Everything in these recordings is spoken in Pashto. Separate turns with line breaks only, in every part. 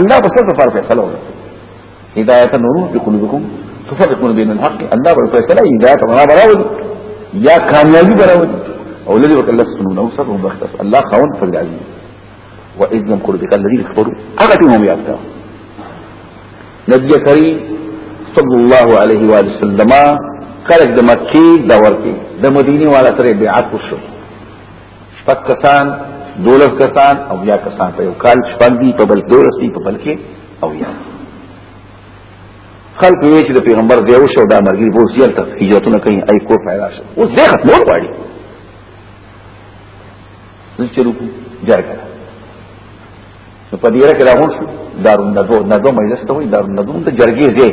الله بس څه فرق فیصله وکړه هدایت نور په قلوبکم تفرقون بین الحق الله بس فیصله هدایت ما براول یا کامیابی براول او لدی وکړه لسنون او سبهم بختص الله خون فضل عظیم واذ يمكر بك الذين كفروا اغتهم يابتا نبي كريم صلى الله عليه واله وسلم خلق د مکی دور کې د مدینه والا سره بیعت وشو شپږ کسان دولس کسان او یا کسان په یو کال شپږ دی په بل دولس دی په بل کې او یا خلق وی چې د پیغمبر دی او شو دا مرګي بو سیل ته هجرتونه کوي ای کو فائدہ شو او زه ختمول غواړي چې رکو جرګه نو په دې راکې راغون شو دارون ندو ندو مجلس ته وي دارون ندو ته جرګې دی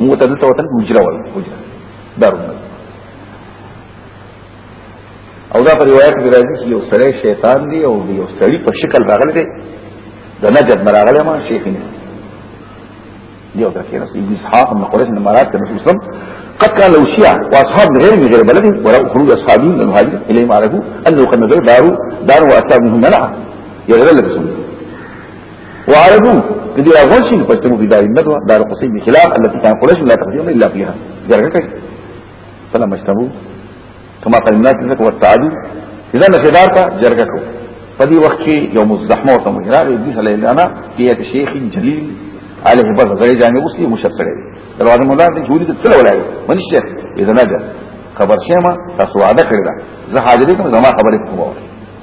موږ ته دلته وطن ګجراول ګجرا دارون ندو او دا په روایت کې راځي چې یو سړی شیطان دی او یو سړی په شکل راغلی دی د نجد مراغله ما شیخ نه دیو دا کې رسول ابن اسحاق من قريش من مرات النبي صلى الله عليه وسلم قد كان لو شيع واصحاب غير من غير بلده ولو خروج اصحابي من المهاجر اليه ما عرفوا انه كان نزل دارو دار واصحاب منهم منع يغير لك سنه وعرفوا الذي لا غشي فاجتمعوا في دار الندوه دار قصي بخلاف التي كان قريش لا تقديم الا فيها ذلك فلا مجتمو کما قال الناس لك والتعدي اذا نشدارك جرګکو په دې وخت کې یو مزحمه ورته مهراب ابلیس علیه الانا کیه شیخ جلیل علیه بس غړي جامع اوسې مشسره دروازه مولا دې جوړې ته څل ولای منی شیخ اذا نجا خبر شمه تاسو وعده کړی دا زه حاضرې کوم زما خبرې کوم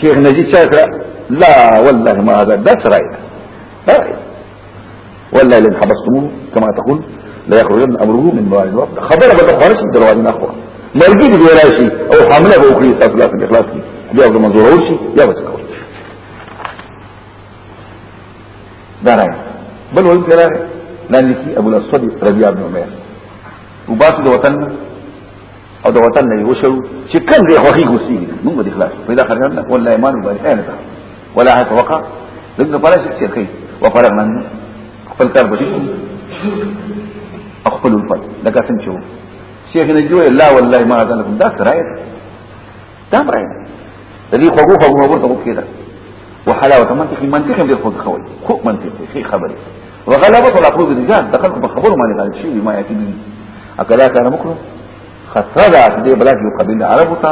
شیخ نجی چا کړه لا والله ما هذا دا سرای دا والله لن حبستموه كما تقول لا يخرجن امره من موال الوفد خبر به خارج من دروازه نه خو مرګي دی راشي او حمله به وکړي تاسو لا اخلاص دي بیا به منظور ورشي یا بس کول دا راي بل ول کړه لانکی ابو الاسود ربيع بن عمر وباس د وطن او د وطن نه وشو چې کم دی خوخي کوسي موږ دې خلاص پیدا خرجان نه ولا ایمان ولا اهل ولا حق وقع دغه پر شي چې کوي وفرق من خپل کار بشي خپل الفت لکه څنګه چې شیخ نه جوړ لا والله ما ذلکم دا رايت دا رايت د دې خوګو خوګو ورته وکړه وحلاوه منطقي منطقي دې خو خوي خو منطقي خبره وغلبت العقل بالرجال دخل په خبرو باندې غالب شي ما ياتي به اکدا کار مکرو خطر دا دې بلا کې قبيله عربو ته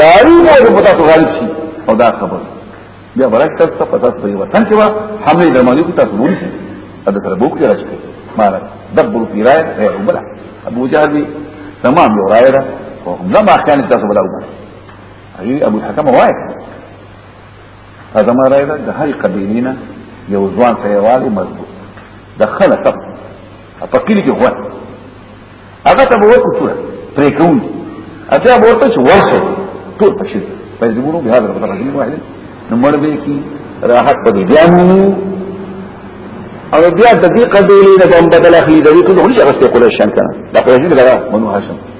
داري مو په تاسو غالب شي او دا خبر بیا برک تاسو ته پتاس په وطن کې وا حمله درماني کو تاسو ونی شي دا سره بوک کې راځي مالک دبر في رايه غير بلا ابو جهل تمام یو رايه ده لما كان تاسو بلا وګورئ ابو الحكم وايد زما رای ده د هرې قبیلې نه یو ځوان سره یوازې مضبوط د خله سب په کلی کې غوښ هغه ته به ورکو ټول پرې کوم اته به ورته چې ورشه ټول پښې په دې ګورو بیا درته راځي واحد نو مړ به کی راحت په دې بیان او بیا د دې قبیلې نه هم بدل اخلي د دې ټول هیڅ غسته کولای شي کنه دا په دې لګا منو هاشم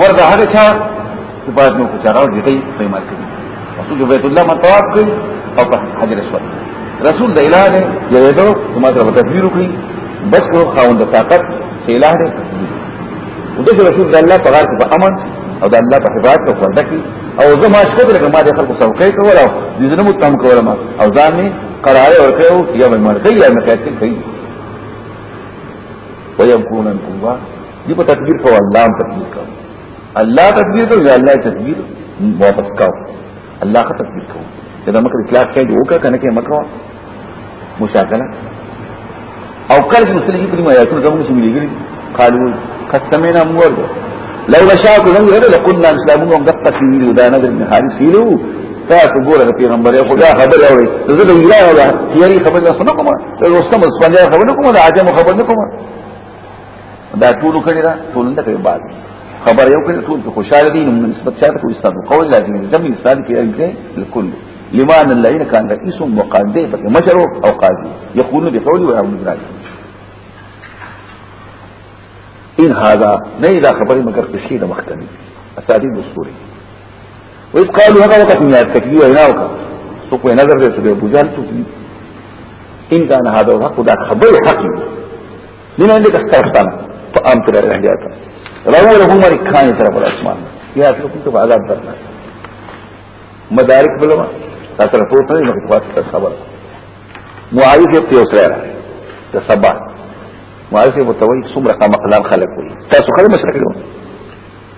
ورته هغه چا چې باید نو کوچاراو دې کوي قیمت کوي رسول بیت الله مطواف کوي او په حجر اسود رسول د اله نه یریدو کومه تر تدبیر کوي بس نو خاوند طاقت چې اله نه وده رسول د الله په غار کې په امن او د الله په حفاظت کې ورته کوي او زه ما شکر لکه ما د خلکو څوکۍ کول او د زنه مو تم کولم او ځان نه قرار ورکړو چې یا مړ کوي یا مکاتب کوي ويكون القوة دې په تدبیر په الله تدبیر کوي الله تدبیر کوي یا الله تدبیر واپس کاو الله کا تدبیر کوي دا مکر اطلاق کوي او کا کنه کې مکو مشاکله او کله چې سړي په دې آیاتونو زموږ سره ملګری قالو قسمنا مور لو نشاء كنا غير لقلنا اسلامون وقفت في ويل ودا نظر من حارس فيلو تاسو ګوره د پیغمبر یو خدا خبر اوري زه د ویلا ولا تیاری خبر نه کوم ته اوس کوم څنګه خبر نه کوم د عجم خبر نه کوم دا ټول کړی دا ټول نه کوي بعد خبر یو کړی ټول په خوشاله دي نو نسبت چاته کوي استاد قول لازم دي زمي استاد کې راځي لكل لمن الذين كان رئيس مقاضي فقط مشرو او قاضي يقول بقولي ولا مجرد ان هذا نه دا خبره مگر قصې د مختنی اساتید الصوري وإذ قالوا هذا وقت من التكبير وإنا وقت سوق نظر دې سبب بوجال تو ان كان هذا الحق دا خبر حق دین دې کستان په عام تر راځي تا راو له عمر خان تر پر اسمان یا څه کوم ته عذاب درنه مدارک بلوا تاسو رپورټ نه نو خاطر خبر معاویه کې یو سره راځي د سبا معاویه په توي څومره کم اقلام خلک وي تاسو خلک مشرکلو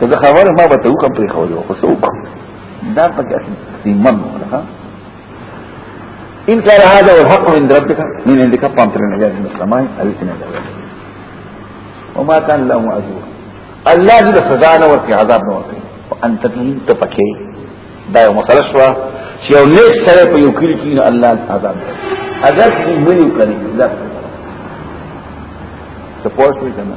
که زه خبره ما به ته وکم پرې خو خو څوک دا پکې سیمن ها ان كان هذا هو الحق من ربك من عندك فانت من عباد السماء او اتنا وما كان له معذور الله دې سزا نه ورکړي عذاب نه ورکړي انت تهين ته پکې دا یو مسله شو چې یو نیک سره په یو کلی کې الله عذاب اگر چې مونږ کړی دا څه پوښتنه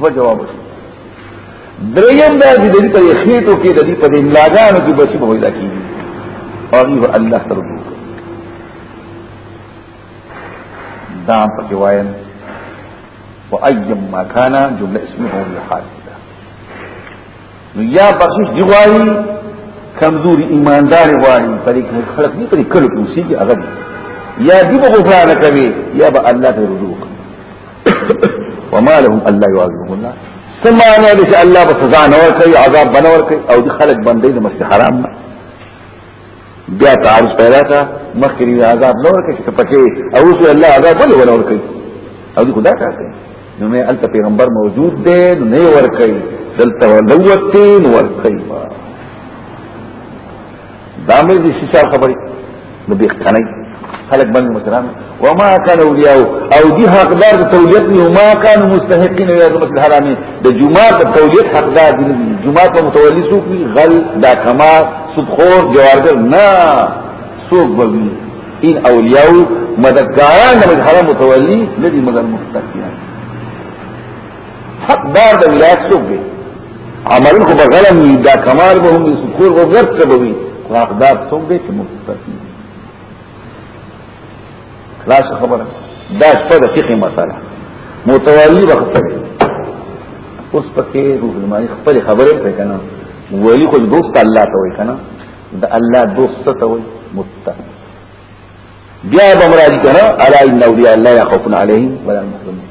دو جواب شو دریم دا چې د دې په خېټو کې د دې په املاګانو کې بچي به پیدا کیږي او ایو الله تر دې دا په کې وایم وایم ما کان جمله اسمه هو الحال نو یا بخشش دی غواړي کمزوري ایماندار غواړي په دې کې خلک دې په کلو کې اوسې کې هغه یا دی به غفران کوي یا به الله ته رجوع وما لهم الله يعذبهم الله ثم انا لش الله بسزا نور کوي عذاب بنور کوي او دي خلق بندي د مست حرام نه بیا تعارض پیدا کا مخکې د عذاب نور کې چې پکې او اوس الله عذاب ولې ولا ور کوي او دې خدا کار کوي نو مې الته پیغمبر موجود دی نو نه ور کوي دلته ولوتین ور کوي دا مې دې شي خبرې نو به ښکنه خلق بند مسلم وما كان اولیاء او دي حقدار د تولیت نه ما كان مستحقين يا جماعت الحرامي د جمعه د تولیت حقدار دي جمعه په متولي سوق غل دا کما صدخور جوارګر نه سوق بوي ان اولیاء مددگاران د حرام متولي لدي مگر مستحقين حقدار د ولایت سوق دي عمل خو بغلم دا کمال به هم صدخور وغرت سبوي حقدار سوق دي چې مستحقين خلاص خبره دا شپه د فقه مسله متوالی وخته اوس پکې روح المانی خپل خبره کوي کنه ولی خو دوست الله ته وای کنه د الله دوست ته وای متقی بیا بمراجی کنه الا ان اولیاء الله لا خوف علیهم ولا هم يحزنون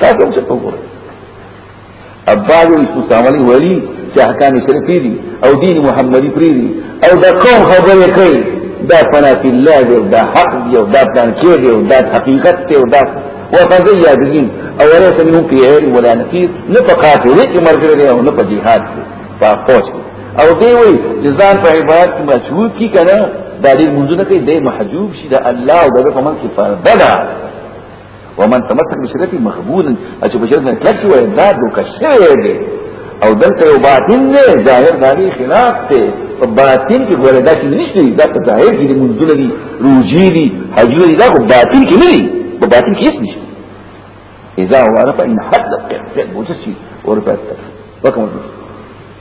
تاسو هم څه وګورئ اباظ المستعملي ولي چې احکام شرعي دي او دین محمدي پری دي او دا کوم خبره کوي دا فنا فی الله دی دا حق دی او دا پلان کې دی او دا حقیقت دی او دا وفضل یادین او ورثه منهم فی عیر ولا نفیر نه په قاتل کې مرګ دی او نه په جهاد کې په فوج او دی وی ځان په عبادت کې مشغول کی کنه دا دې منځونه کې دې محجوب شي دا الله او دغه په من کې فرض ده ومن تمسك بشريعت مخبول اچو بشريعت نه کلک شو دا دوکه شوی دی او دلته یو باطن نه ظاهر داری خلاف ته په باطن کې ګوره دا چې نشته دا په ظاهر کې منځونه دي روجي دي حجونه دي دا په باطن کې نه دي په باطن کې هیڅ نشته اذا هو عرف ان حد القيام فعل مجسي ورفعت وكما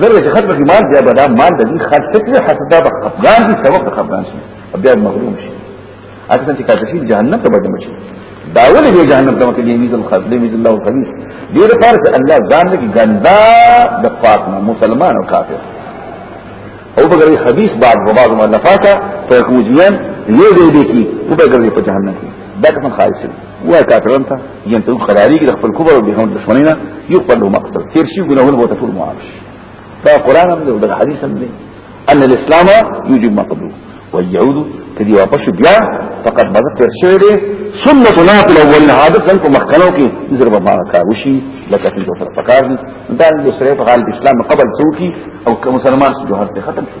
زره چې خلک ایمان بیا به دا مان د دې خاص څه کې حسد به خفقان شي سبب د خفقان شي بیا مغروم شي اته چې کاته شي جهنم ته بدل شي دا ولې به جهنم ته کې یمید الخذل یمید الله الخبيث دې لپاره چې الله ځان دې ګندا د پاک نه مسلمان او کافر او بغیر خبيث بعد وبعض مؤلفاته فیکوجیان یې دې دې کې او بغیر په جهنم کې دا کوم خالص وای کافرون ته یم ته خدای کې خپل کبر او دښمن دښمنی نه یو خپل مقصد تیر شي ګناهونه به ټول معاف شي دا قران هم دی دا حدیث هم دی ان الاسلام یجب ما قبله ويعود کدی واپس بیا فقط مزه تیر شوی دی سنت لا تل اول عادت څنګه مخکنو کې ضرب ما کاوشي لکه چې دوسر فقار دي دا د سره په حال اسلام قبل څوکي او مسلمان جوهر ته ختم شي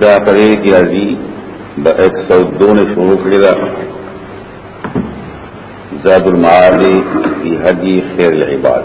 دا
پرې کې راځي د 102 شروع کړی دا زاد المعاد فی هدی خیر العباد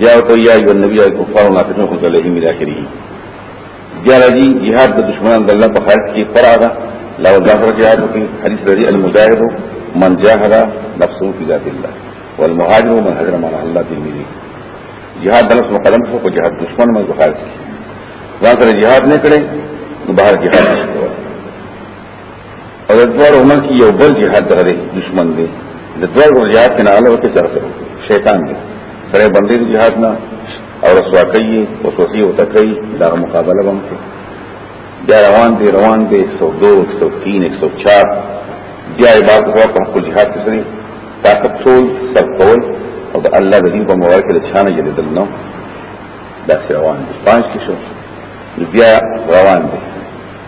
بیا ورته یا ایو النبی یا کفار منافقین خو دلې مې داخلي بیا راځي jihad د دشمنان د الله په خاطر کې فراغه لو جاهر جهاد کې حدیث لري المجاهد من جاهد نفسه فی ذات الله والمهاجر من هجر مع الله دې مې jihad د لفظ مقدم شو په jihad دشمن من بخار کې ځان سره jihad نه کړي نو بهر jihاد نشته او د دوار عمر کی یو بل جهاد دغه دشمن دی د دوار جهاد نه علاوه کې څرته شیطان دی سره باندې جهاد نه او رسوا کوي او سوسی او تکي دا مقابله بم کې دا روان دی روان دی 102 103 104 بیا عبادت هو په خپل جهاد کې سره طاقت ټول سب کول او د الله د دین په مبارک له شانه جوړېدل نو دا روان دي پنځ کې شو بیا روان دي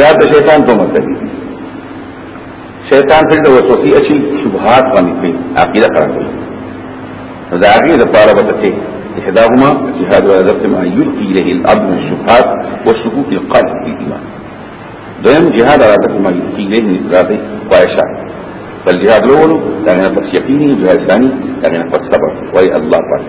یا ته شیطان ته مکه شیطان څنګه وسوسه اچي شبهات باندې کوي عقیده خراب کوي دا هغه د پاره وکړي احداهما جهاد وذبت ما يلقي اليه الاب من الشبهات والشكوك القادم في الايمان دویم جهاد وذبت ما يلقي اليه من ذاته وعشاء فالجهاد الاول كان يعني نفس يقيني جهاد ثاني كان يعني نفس صبر وي الله بارك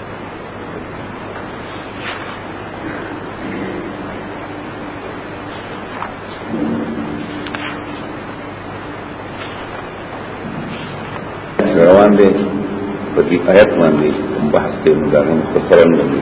روان دی په دې آیت باندې بحث کوي دا هم خسرن دی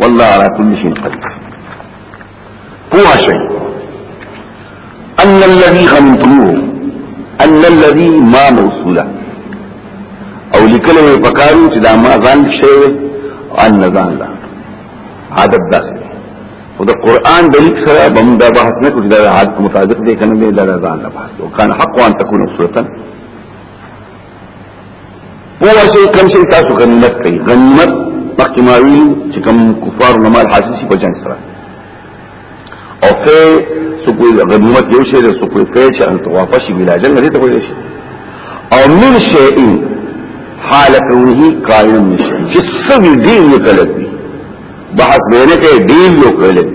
والله على كل شيء قدير هو شيء ان الذي غنمتموه ان الذي ما موصولا او لکلو پکارو چې دا ما ځان شي ان ځان لا عادت داخل او د قران د لیک سره بم دا بحث نه کوي دا عادت مطابق دی کنه دا ځان لا بحث او کان حق وان تكون سورتن هو شي کوم شي تاسو غنیمت کوي غنیمت مخکماوی چې کوم کفار نه مال حاصل شي په جنگ سره او که سکوی غنیمت یو شي د سکوی فه چې ان واپس شي بلا جنگ دې ته کوی شي او من شيء حال کونه قائم من شيء جسم دین یو کلب بحث بینه کې دین یو کلب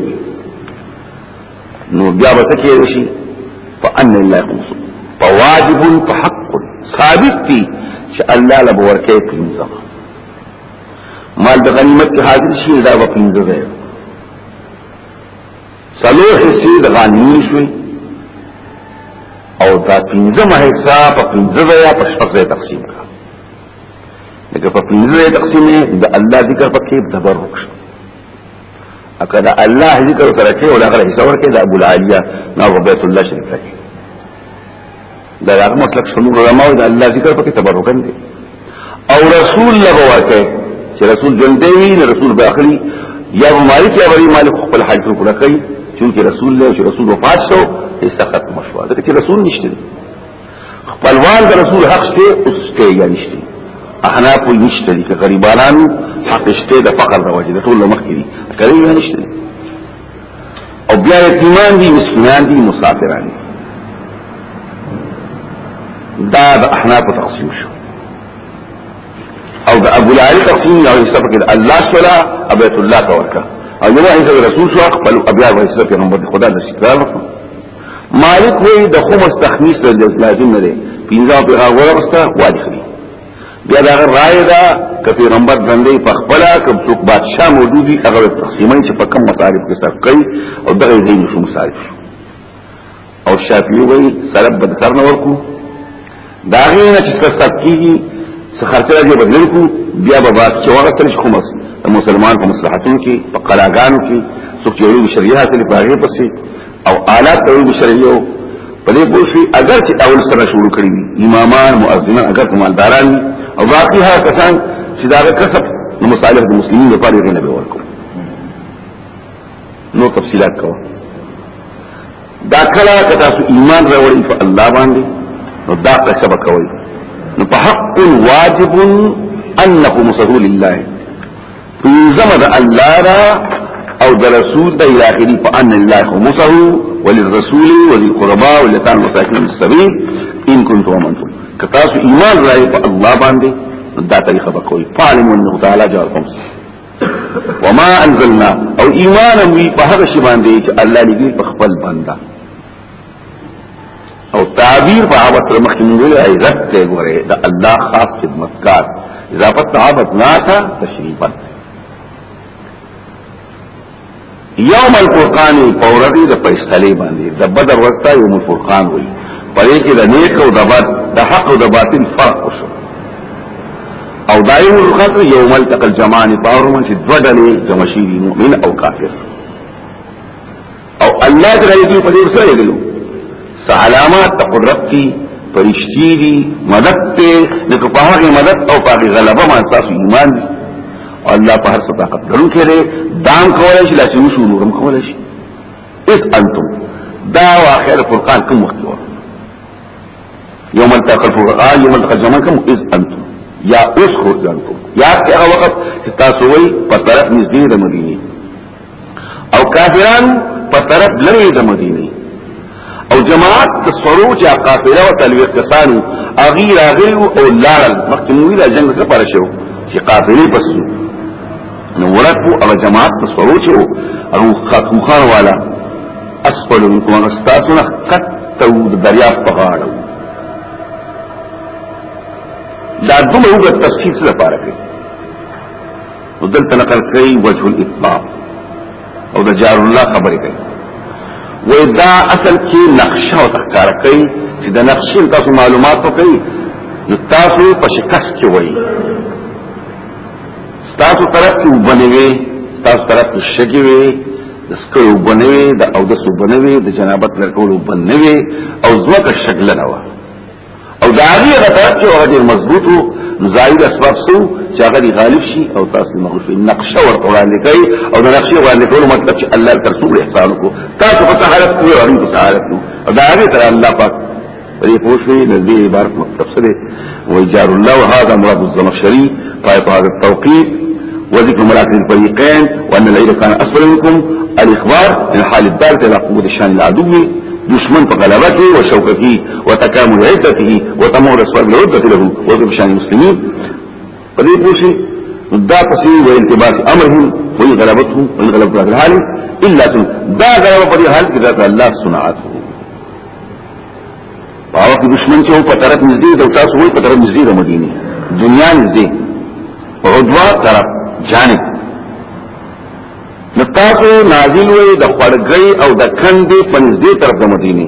نو بیا به تکي وشي فان الله يقص فواجب فحق ثابت دي چې الله له ورکه پینځه مال د غنیمت کې حاضر شي دا به پینځه ځای سلو حصے د غنیمت شوي او دا پینځه حصہ په پینځه ځای په شپږ ځای تقسیم کړه لکه په پینځه ځای تقسیم د الله ذکر پکې دبر وکړه اکه دا الله ذکر سره کې ولا غره حصہ ورکې دا ابو العالیه نو بیت الله شریف کې دا هغه مطلب شنو علماء دا الله ذکر پکې تبرکن دي او رسول له ورکه چې رسول ژوند دی نه رسول باخلي یا مالک یا ولی مالک خپل حاجت پوره کوي چې رسول له رسول وفات شو هیڅ خط مشوه دا چې رسول نشته خپلوان د رسول حق شته او شته یا نشته احنا په نشته دي که غریبانان حق شته د فقر د وجه ټول مخ کې دي کوي یا نشته او بیا یتیمان دي مسکینان دي مسافران دي دا د احنا په تقسیم شو او د ابو العالی تقسیم یو حصہ پکې الله صلا ابیت الله تورکا او یو حصہ رسول صلی الله علیه وسلم او بیا حصہ پیغمبر خدا د شکر مالک وی د خمس تخمیس د لازم نه دی پینځه په هغه ورسته واجب دی بیا دا رائے دا ک پیغمبر باندې په خپل کوم څوک بادشاہ موجودي هغه تقسیمای چې په کم مصارف کې سر کوي او دغه دې نشو مصارف شو او شافعي وی سلب بدکر نه ورکو دا غینه چې څه سب کیږي څه خرچه دې بدل کو بیا به باک چې ورته تل خمس مسلمان په مصلحتونو کې په قلاګانو کې څوک چې شریعت لري په هغه پسې او آلات ته ویل شرعیو په دې پوښي اگر چې اول سره شروع کړی امامان مؤذنان اگر کومال داران او باقی هغه کسان چې دا کسب نو مصالح د مسلمانانو لپاره غنه به ورکو نو تفصيلات کوه دا کله که تاسو ایمان راوړی په الله باندې نو دا کسب کوي نو په حق واجب انه مسهول الله پینځمه د الله را او د رسول د اخري په ان الله خمسه وللرسول وذي القربى ولتان مساكين السبيل ان كنتم امنتم کتا سو ایمان راي په الله باندې دا طریقه بکوي فعلم انه تعالی جاركم وما انزلنا او ایمان وی په هغه شی باندې چې الله لګي په خپل بنده او تعبیر په عبادت سره مخکې موږ ویل عزت ته ګوره د الله خاص خدمتکار اضافت ته عبادت نه تا تشریفا یوم الفرقان پورغی د فیصله باندې د بدر ورستا یوم الفرقان وی پرې کې د نیک او د بد د حق او د باطل فرق وشو او دایو الخط یوم التقى الجمعان پاورمن چې دوه ډلې جمشي مؤمن او کافر او الله تعالی دې په دې سره ویلو علامات قدرت دي فرشتي دي مدد ته د په هغه مدد او په هغه غلبه ما تاسو ایمان دي او الله په هر څه طاقت لرونکی دی دام کولای شي لاسي وشو نورم کولای شي اس انتم دا واخر القران کوم وخت و يوم التقى الفرقان يوم التقى الجمعان کوم اس انتم یا اس خو ځانکم یا هغه وخت چې تاسو وي په طرف نږدې د مدینه او کافران په طرف لري د مدینه او جماعت تصورو چې قافله او تلوي کسانو اغي راغي او لارل مخکې نو ویلا جنگ څخه پر شو چې قافله پس نو ورکو او جماعت تصورو چې او خاتو خان والا اسفل منكم استاسو نه قد تو دریا په غاړه دا دومره وګت تفصیل لپاره کوي ودلته نقل کوي وجه الاطباق او د جار الله خبرې کوي وې دا اصل کې نقشه او تخکار کوي چې د نقشې تاسو معلومات وکړي نو تاسو په شکست کې وای تاسو طرف کې وبنوي تاسو طرف کې شګي وي د سکر وبنوي د او د سوبنوي د جنابت لرکول وبنوي او ځوکه شګلنه وه او دا هغه هغه طرف چې هغه ډیر مضبوط وو زائد اسباب سو چې هغه دی غالب شي او تاسو مغرب شي نقشه ورته وړاندې کوي او د نقشه وړاندې کولو مطلب چې الله تر څو احسان کو تاسو په سهارت کوی او په سهارت نو دا هغه تر الله پاک دې پوښتنې د دې عبارت مطلب څه دی وجار الله هذا مراد الزمخشري پای په هغه توقيت وذكر مراكز الفريقين وان العيد كان اسفل منكم الاخبار من حال الدار الى قوه الشان العدو دشمن په غلبته او شوکتی وتكامل عدته وتمور اسباب العدة له وضرب شان المسلمين فدي بوشي دا پسی و انتباس امرهم و ان غلبتهم و ان غلبت هذا الحال الا سن دا غلبه پدی حال کی ذات الله صنعته باو کی دشمن چو په طرف نزدې د تاسو وای په طرف نزدې د مدینه دنیا نزدې عدوا طرف جانب نتاسو نازل وای د خړګي او د کندې په نزدې طرف د مدینه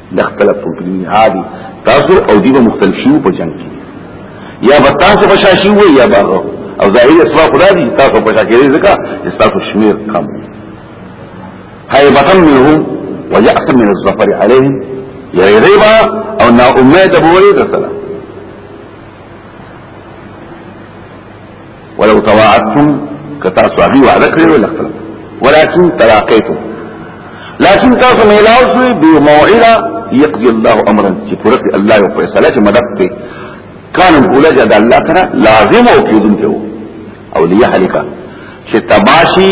د خپل په دنیا دي تاسو او دی به مختلف شو په جنگ کې یا به تاسو په شاشي وي یا به او ظاهري اسباب خدا دي تاسو په شاشي لري ځکه تاسو شمیر کم هيبتم منهم ويأس من الظفر عليهم يريبا او نا امید بولی دسلام ولو تواعدتم کتا سواغي وعده کړی ولا خپل ولكن تلاقيتم لكن تاسو ملاو شو به موعده يقضي الله امرا چې پرته الله یو فیصله چې مدد کوي کان بولج د الله تعالی لازم او کیدونکو او ليهلك چې تباشي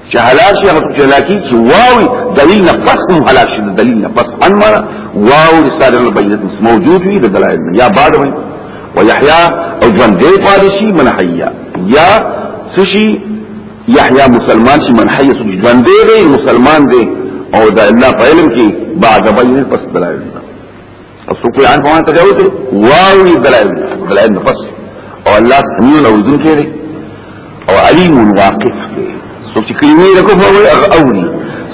چې هلاک شي هغه چلاکی چې واوي دلیل نه پس هم هلاک شي دلیل نه پس ان مرا واو رساله البینات موجود وي د دلایل یا بعد وي ويحيى او ژوند دی پاتې شي من حیا یا سشي يحيى مسلمان شي من حیا سشي ژوند دی مسلمان دی او د الله په علم کې بعد بینات پس دلایل اصل کوئی عن فمان تجاوز ہے واوی دلائل دلائل نفس او اللہ سمیون او ذن کے لئے او علیم واقف کے سوچ چی کلمی لکو فروی اغ اولی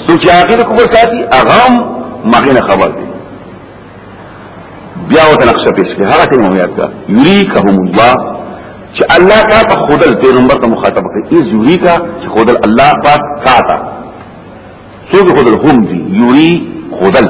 سوچ چی آقی لکو فر ساتی اغام مغین خبر دی بیا وته نقشه پیش کړي هغه ته مهمیات کا یریکهم الله چې الله کا ته خودل پیغمبر ته مخاطب کوي ایز یریکا چې خودل الله پاک کا تا څوک خودل هم دی یری خودل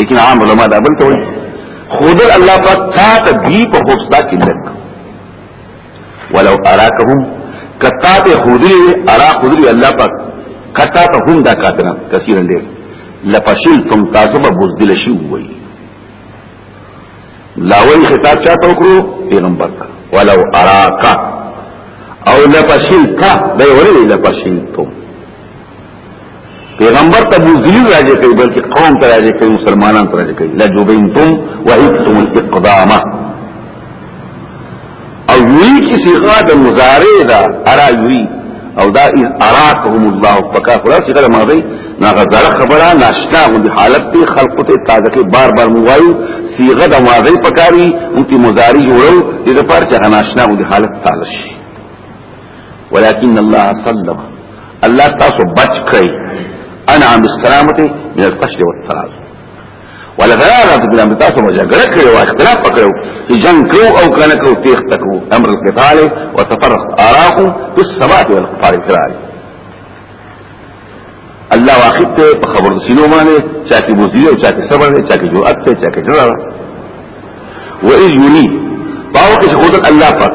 لیکن عام علماء دا بل کوي خود الله پاک تا ته دی په خوستا کې لک ولو اراکهم کتا ته خودلی ارا خودلی الله پاک کتا ته هم دا کاتنا کثیر ډیر لپشلتم تاسو به بوزدل شي وي لاوی خطاب چاته وکړو پیغمبر ته ولو اراکا او لپشلتا دا ولې لپشلتم پیغمبر ته بوزیل راځي کوي بلکې قوم ته راځي کوي مسلمانان ته راځي کوي لا جوبینتم وهیتم الاقدامه او یوی کی صیغه د مضارع دا ارا یوی او دا اذ اراکهم الله فکا خلا صیغه ماضی نا غزار خبره ناشنا غو حالت ته خلق ته تازه کې بار بار موایو صیغه د ماضی پکاري انتی مضارع جوړو د پاره چې ناشنا غو حالت تازه شي ولكن الله سلم الله تاسو بچ کړئ انا عن السلامه من القشد والفراغ ولا غرار د ګلام تاسو مو جګړه کړې او اختلاف وکړو چې جنگ کو او کنه کو تیخ تکو امر القتال وتفرق اراكم في الصلاه والقتال الكرام الله واخد ته په خبر سينو باندې چا کې بوزي او چا کې صبر دی چا کې جرأت دی چا کې جرأت و اذ يري باو کې خود الله پاک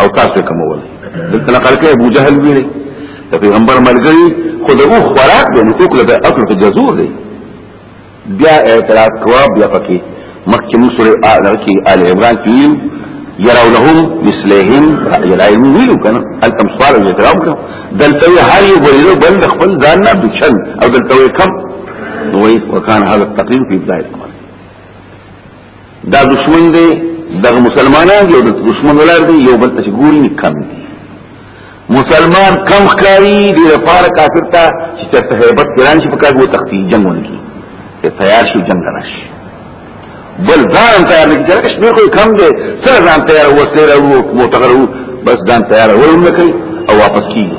او کار ته کمول دلته نقل کوي ابو جهل ویلي د پیغمبر ملګری خو د اوخ خوراک دی نو اوکله د اکل په جزور دی بیا اعتراض کوا بیا پکې مخکې موږ سورې اعلی کې آل عمران کې ویلو یراو لهم مثلهم رأی العلم ویلو کنه التم سوال او اعتراض کړو دلته هر یو بللو بل خپل ځان نه بچل او دلته کم نو وکان هذا التقرير في بدايه الامر دا دشمن دی دغه مسلمانان دی او د دشمن ولر دی یو بل ته ګوري نه کم دی مسلمان کم خکاری دی لپاره کافر ته چې تر هیبت ګران شي په کار وو تختی جنگونه کی ته تیار شي جنگ راشي بل ځان تیار نه کړی شمیر خو کم دی سره ځان تیار وسله راو موټغرو بس ځان تیار ورونه کوي او واپس کیږي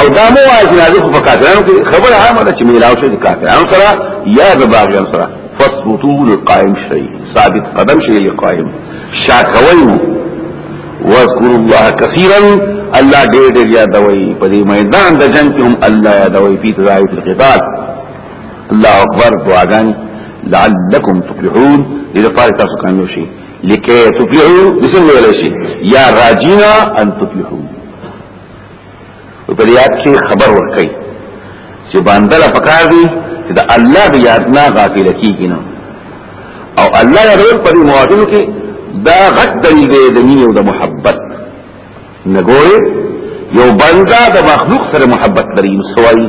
او دا مو وایي چې نازل په کافرانو کې خبر عامه ده چې میلاو شي د کافرانو سره یا د باغیان سره فثبتوا للقائم شيء ثابت قدم شيء للقائم شاکوي واذكروا الله كثيرا الله دې دې یادوي په دې میدان د جنگ کې هم الله یادوي په تداعي القتال الله اکبر دعاګان لعلكم تفلحون دې لپاره تاسو کامیاب شئ لکه تفلحوا بسم الله شي یا راجینا ان تفلحوا په دې یاد کې خبر ورکړي چې باندې لا پکار دي چې د الله د یاد نه غافل کیږي نه او الله یادول په دې مواردو کې دا غټ دلیل دی د مینې او د محبت نګوري یو بندا د مخلوق سره محبت لري مسوي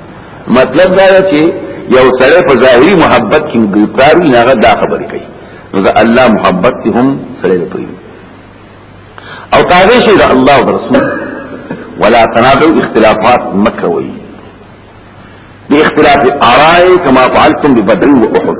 مطلب دا چې یو سره په ظاهري محبت کې ګرفتار وي هغه دا خبرې کوي نو دا الله محبت هم سره کوي او تابع شي دا الله او رسول ولا تنادوا اختلافات مکوي باختلاف آراء كما فعلتم ببدر وأحد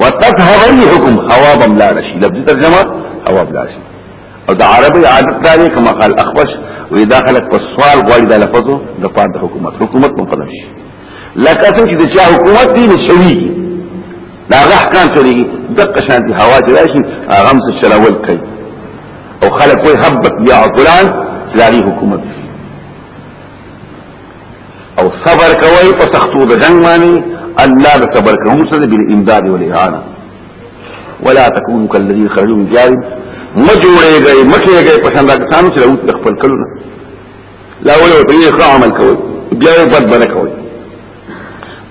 وتذهب ريحكم هوا بملا رشي لفظ ترجمه هوا بلا رشي او د عربي عادت داري كما قال اخبش واذا خلق فالسوال غالي دا لفظه د پاره د حکومت حکومت مقدم شي لکه څنګه چې چا حکومت دي نو شوي دا احکام شوي دقه شان دي هوا چې راشي هغه هم شراول کوي او خلق وي حبت يا فلان لاري حکومت او صبر کوي په سختو د جنگ باندې الله د صبر کوم سره بل امداد او الاعانه ولا تكونوا كالذين خرجوا من ديارهم مجوړيږي مکیږي په شان راکسان چې راوت خپل کلونه لا ولا وتري خو عمل کوي بیا بد بد کوي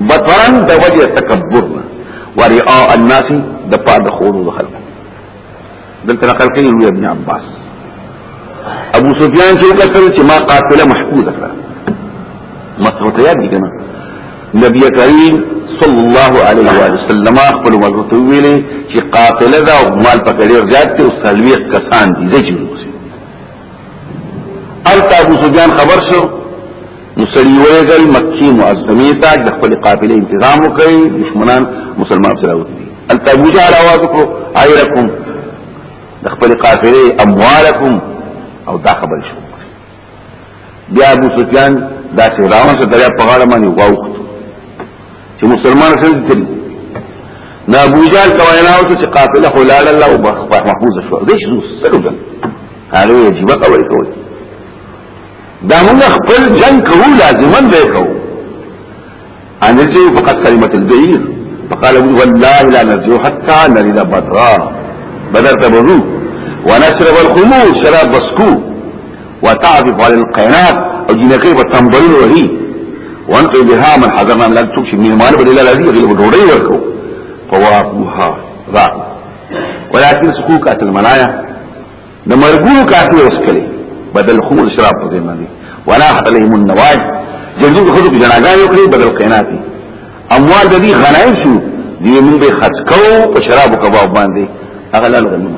بطرن د وجه تکبر ورئاء الناس د پاد خورو خلق دلته نقل کوي روي ابن عباس ابو سفيان چې وکړل چې ما قاتله محفوظه کړه مطلب یاد دي کنه نبی کریم صلی الله علیه و وسلم خپل مزه ته ویلي چې قاتله دا مال پکړي زیات ته او سلوي کسان دي زجر التا ابو سفیان خبر شو نو سړي ویل مکی معظمه ته د خپل قافله تنظیم وکړي دشمنان مسلمان سره وتی التا ابو جهل आवाज وکړو ایرکم د خپل قافله اموالکم او دا خبر شو بیا ابو سفیان دا چې راوځه دریا په غاړه باندې واوخت چې مسلمان څنګه کړي نه ابو جهل توینا او چې قاتل حلال الله او محفوظ شو دې شو سره ده هغه یې بقا ور کوي دا موږ خپل جنگ کوو لازما به کوو ان چې فقط کلمه البعير فقال ابو والله لا نرجو حتى نري بدرا بدر تبرو ونشرب الخمور شراب بسكو وتعذف على القنات او جنکی په تنبلو وهي وانت بها من حضرنا من لنتوك شي مهمان بدل الذي غلب ډوډۍ ورکو فواقوها را ولكن سقوك ات المنايا د مرګو کافي وسکلي بدل خمر شراب په ذمه دي ولا عليهم النواج جنګو خود په جنازه یو کړی بدل قنات اموال د دې غنایم شو دې موږ به خرج کوو په شرابو کباب باندې اغلال غنمو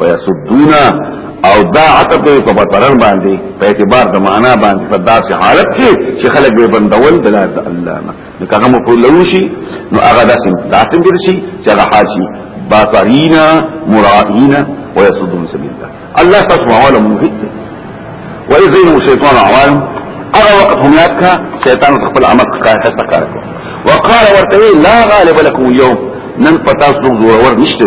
ويسدون او دا عطب دی په بطرن باندې په اعتبار د معنا باندې په داسې حالت کې چې خلک به بندول د لار د الله نه نو هغه مو کولو شي نو هغه داسې داسې ګرځي چې هغه حاشي باطرینا مرائینا ويصدون سبيل الله الله سبحانه وتعالى موفق دی وإذ زين الشيطان أعوانهم هغه وخت هم یاد کا شیطان خپل عمل ښکار کړه ښکار کړه وقال ورته لا غالب لكم اليوم نن پتا سو زور ور نشته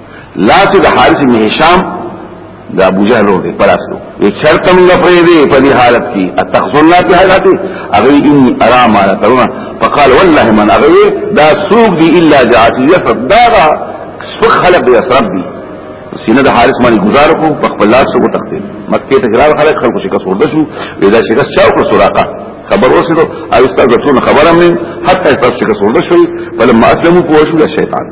لاس د حارث بن هشام دا ابو جهل ور دي پراسو وی شرط موږ پرې دی په دې حالت کې اتخذنا په حالت اغه اني ارا ما ترونه فقال والله من اغه دا سوق دي الا جاءت يفرد دا سفخ خلق دي اسرب دي سینه د حارث باندې گزار کو په خپل لاس کو تختیل مکه ته جلال خلق خلق شي کس ورده شو ودا شي کس چاو کو سراقه خبر ورسېدو او استاد ټول خبره مې حتی تاسو شي کس ورده شو فلما اسلموا فوشوا الشیطان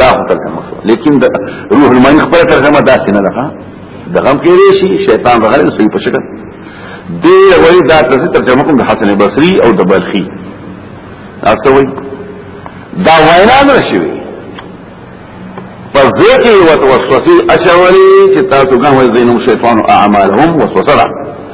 دا خو ترجمه شو لیکن د روح المانی خپل ترجمه داسې نه ده د غم کې شي شیطان غل سوی په شکل دی وای دا ترجمه کوم د حسن بصری او د بلخی اسوي دا وینا نه شي پس ذکر وتوسوسه اچولي چې تاسو غوښنه زینو شیطان اعمالهم وسوسه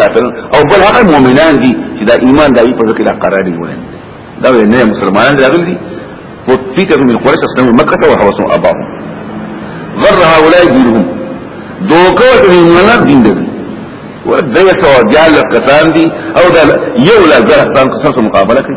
کافرون او بل هغه مؤمنان دي چې دا ایمان دایي په ځکه لا قرار دی ونه دا نه مسلمانان راغلي دي وفيتهم من قريش اسلموا مكة وحوصوا أباهم غر هؤلاء دينهم دوکو ته ایمانات دین دی و دغه سو جال کسان دي او دا یو لا زره تاسو مقابله کوي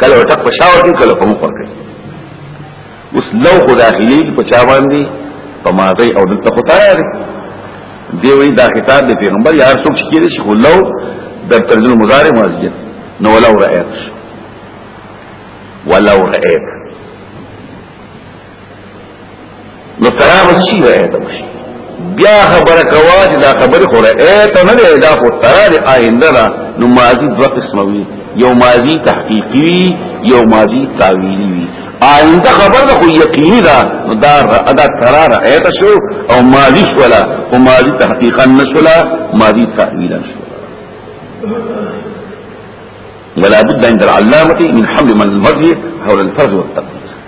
کله ټک په شاور کې کله په مخ ورکړي اوس لو خو داخلي په چا باندې په ماضي او دلته خو تیار دی وی دا خطاب دی پیغمبر یار څوک چې کېږي شي خو لو د ترجمه مضارع ماضي نو ولو رأيت ولو رأيت نو ترابط شي راته وشي بیا خبره کوا چې دا خبره خو راته نه دی دا خو ترا دی آینده را نو ماضی دوه قسمه وي یو ماضی تحقیقی یو ماضی تعویلی وي آینده خبره خو یقیني ده نو دا ادا ترا راته شو او ماضی شولا او ماضی تحقیقا نشولا ماضی تعویلا شو ولا بد عند العلامة من حمل من المرجع حول الفرض والتقدير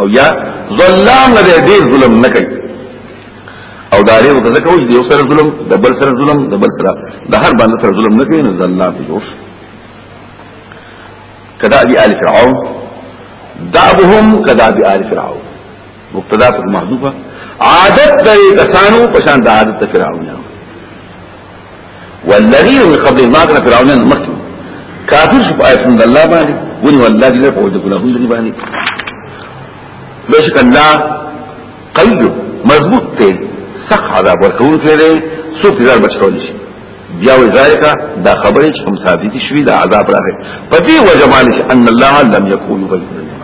او یا ظلام نه ډیر ظلم نه کوي او دا لري وکړه کوي یو سره ظلم د بل سره ظلم د بل سره د هر باندې سره ظلم نه کوي نه ظلام دی اوس کدا دی آل فرعون دعبهم کدا دی آل فرعون مبتدا پر محذوفه عادت د کسانو پشان د عادت فرعون والذي هو قبل الماكنه فرعون المكي کافر شو آیت من الله باندې ونی والله دې په وجه ګناهون دې باندې بشک الله قید مضبوط ته سخ عذاب ورکول کړي سو په ځای بچول شي بیا وی ذالک دا خبرې چې هم ثابت شوي دا عذاب راغی په دې وجه باندې ان الله لم يكون بيننا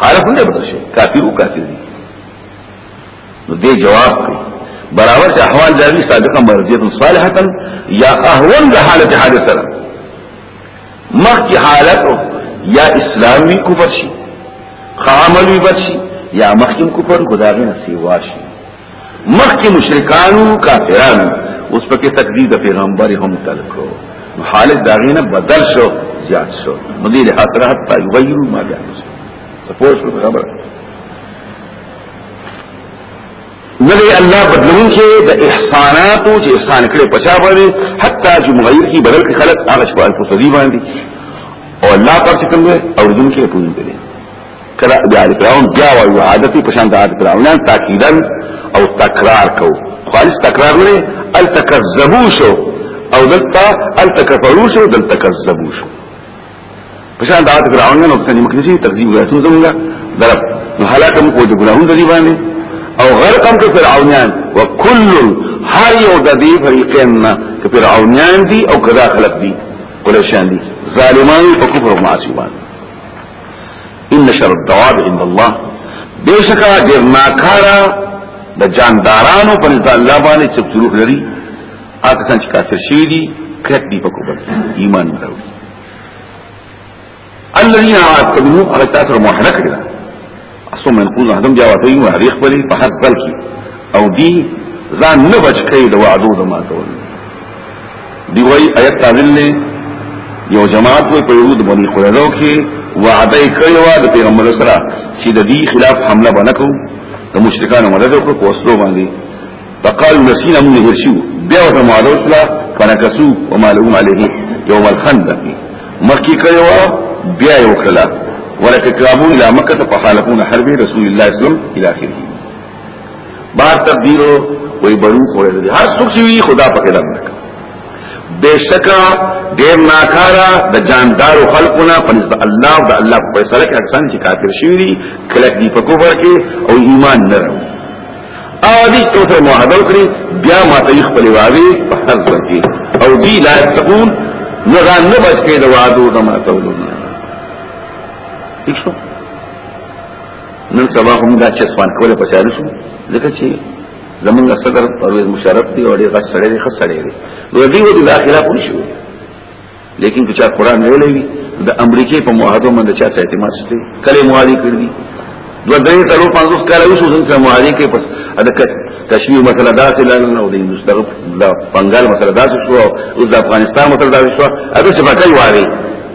حالت نه بدل شي کافر او کافر دي نو دې جواب کوي برابر چې احوال داوی صادقه مرضیه صالحه یا اهون د حالت حادثه مخ کی حالت یا اسلام وی کفر شي خامل وی بچي یا مخکم کفر خدای نه سیوا شي مخکې مشرکانو کافرانو اوس پکې تکذیب د پیغمبر هم تلکو نو حالت دا غینه بدل شو زیات شو نو دې له حتره حتی یغیرو ما بیا سپوږ شو خبره ندی الله بدلون کې د احساناتو چې احسان کړي پچا باندې حتی چې مغیر کی بدل کې خلق هغه شپه الفصدی باندې او الله پر څه کوي او دن کې پوهیږي کله د عادت راون بیا وایو عادت په شان د عادت راون تاکیدا او تکرار کو خالص تکرار نه ال تکذبو شو او دلته ال تکفرو شو دلته تکذبو شو په شان د عادت راون نو څنګه مخکې شي تکذیب غاتون زمونږه درب نو هلاکم کو د ګناهون دی باندې او غرقم کو فرعونان وکل هر یو د دې فریقین که فرعونان دي او کذا خلق دي قلیشان دي ظالمان په کفر او معاصی باندې ان شر الدواب عند الله بشکا دیر ناکارا د جاندارانو په نزد الله باندې چې ضرور لري هغه څنګه چې کافر شي دي کړک دی په کوبل ایمان راوړي الذين اعتمنوا على تاثر محرک لري اصل منقوز عدم بیا وته یو هغه خپل په هر ځل کې او دی ځان نه بچ کړي د وعدو د ماتول دی وای آیت تعبیر نه یو جماعت وي په یود بنی قرزو کې وعده کړی و د پیغمبر سره چې د دې خلاف حمله بنکو د مشرکانو مدد وکړو کوسلو باندې فقال نسينا من هرشو بيو تمالو سلا فنكسو وما لهم عليه يوم الخندق مخي كيوا بيا يوكلا ولتكرامون الى مكة فخالفون حرب رسول الله صلى الله عليه وسلم الى آخره بار تقديرو وی برو خوره دی هر سوک چوی خدا پا خلاف نکا بیشتکا دیر ناکارا دا جاندار و خلقونا فنز دا اللہ و دا اللہ پا پیسالک اکسان چی کافر شوی دی کلک دی پا کفر کے او ایمان نرم او دې تو سره معاهده وکړي بیا ما ته خپل وعده په هر ځل کې او دې لا تقول نه غان نه بچ کې د وعده د ما ته ولونه نن سبا هم دا چې سوال کوله په چارو شو ځکه چې زمونږ صدر پرویز مشرف دی او ډېر غسړې ښه سړې دی نو دې و دې داخله پوه شو لیکن که چا قران ویلې وي د امریکای په معاهده باندې چا اعتماد شته کله معاهده کړی دوه درې تلو پنځوس کاله وشو څنګه معاهده کې پس ادا کشمیر مسله داسې لاله او د هندوستان د بنگال مسله داسې شو او د افغانستان مسله داسې شو ادا چې پکې واري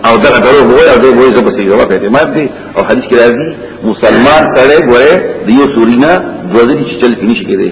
او دا درو وو او دوی وایي چې په سیګه په اعتماد دي او حدیث کې راځي مسلمان تړې ګوره دیو سورینا دوزري چې چل کې نشي کېږي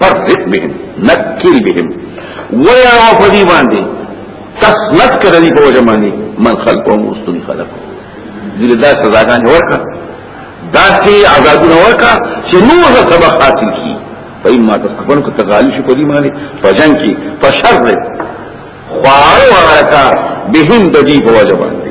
فرق بهم نکل بهم ويا وفدي باندې تسلط کړی په وجه باندې من خلقو مستنی خلقو دې دا سزا غانې ورکا دا سي عذابونه ورکا چې نور سبق حاصل کی فإما تستقبلوا كتغالي شو قديم هذه فجن كي فشر خوارو ورکا بهم ددی په وجه باندې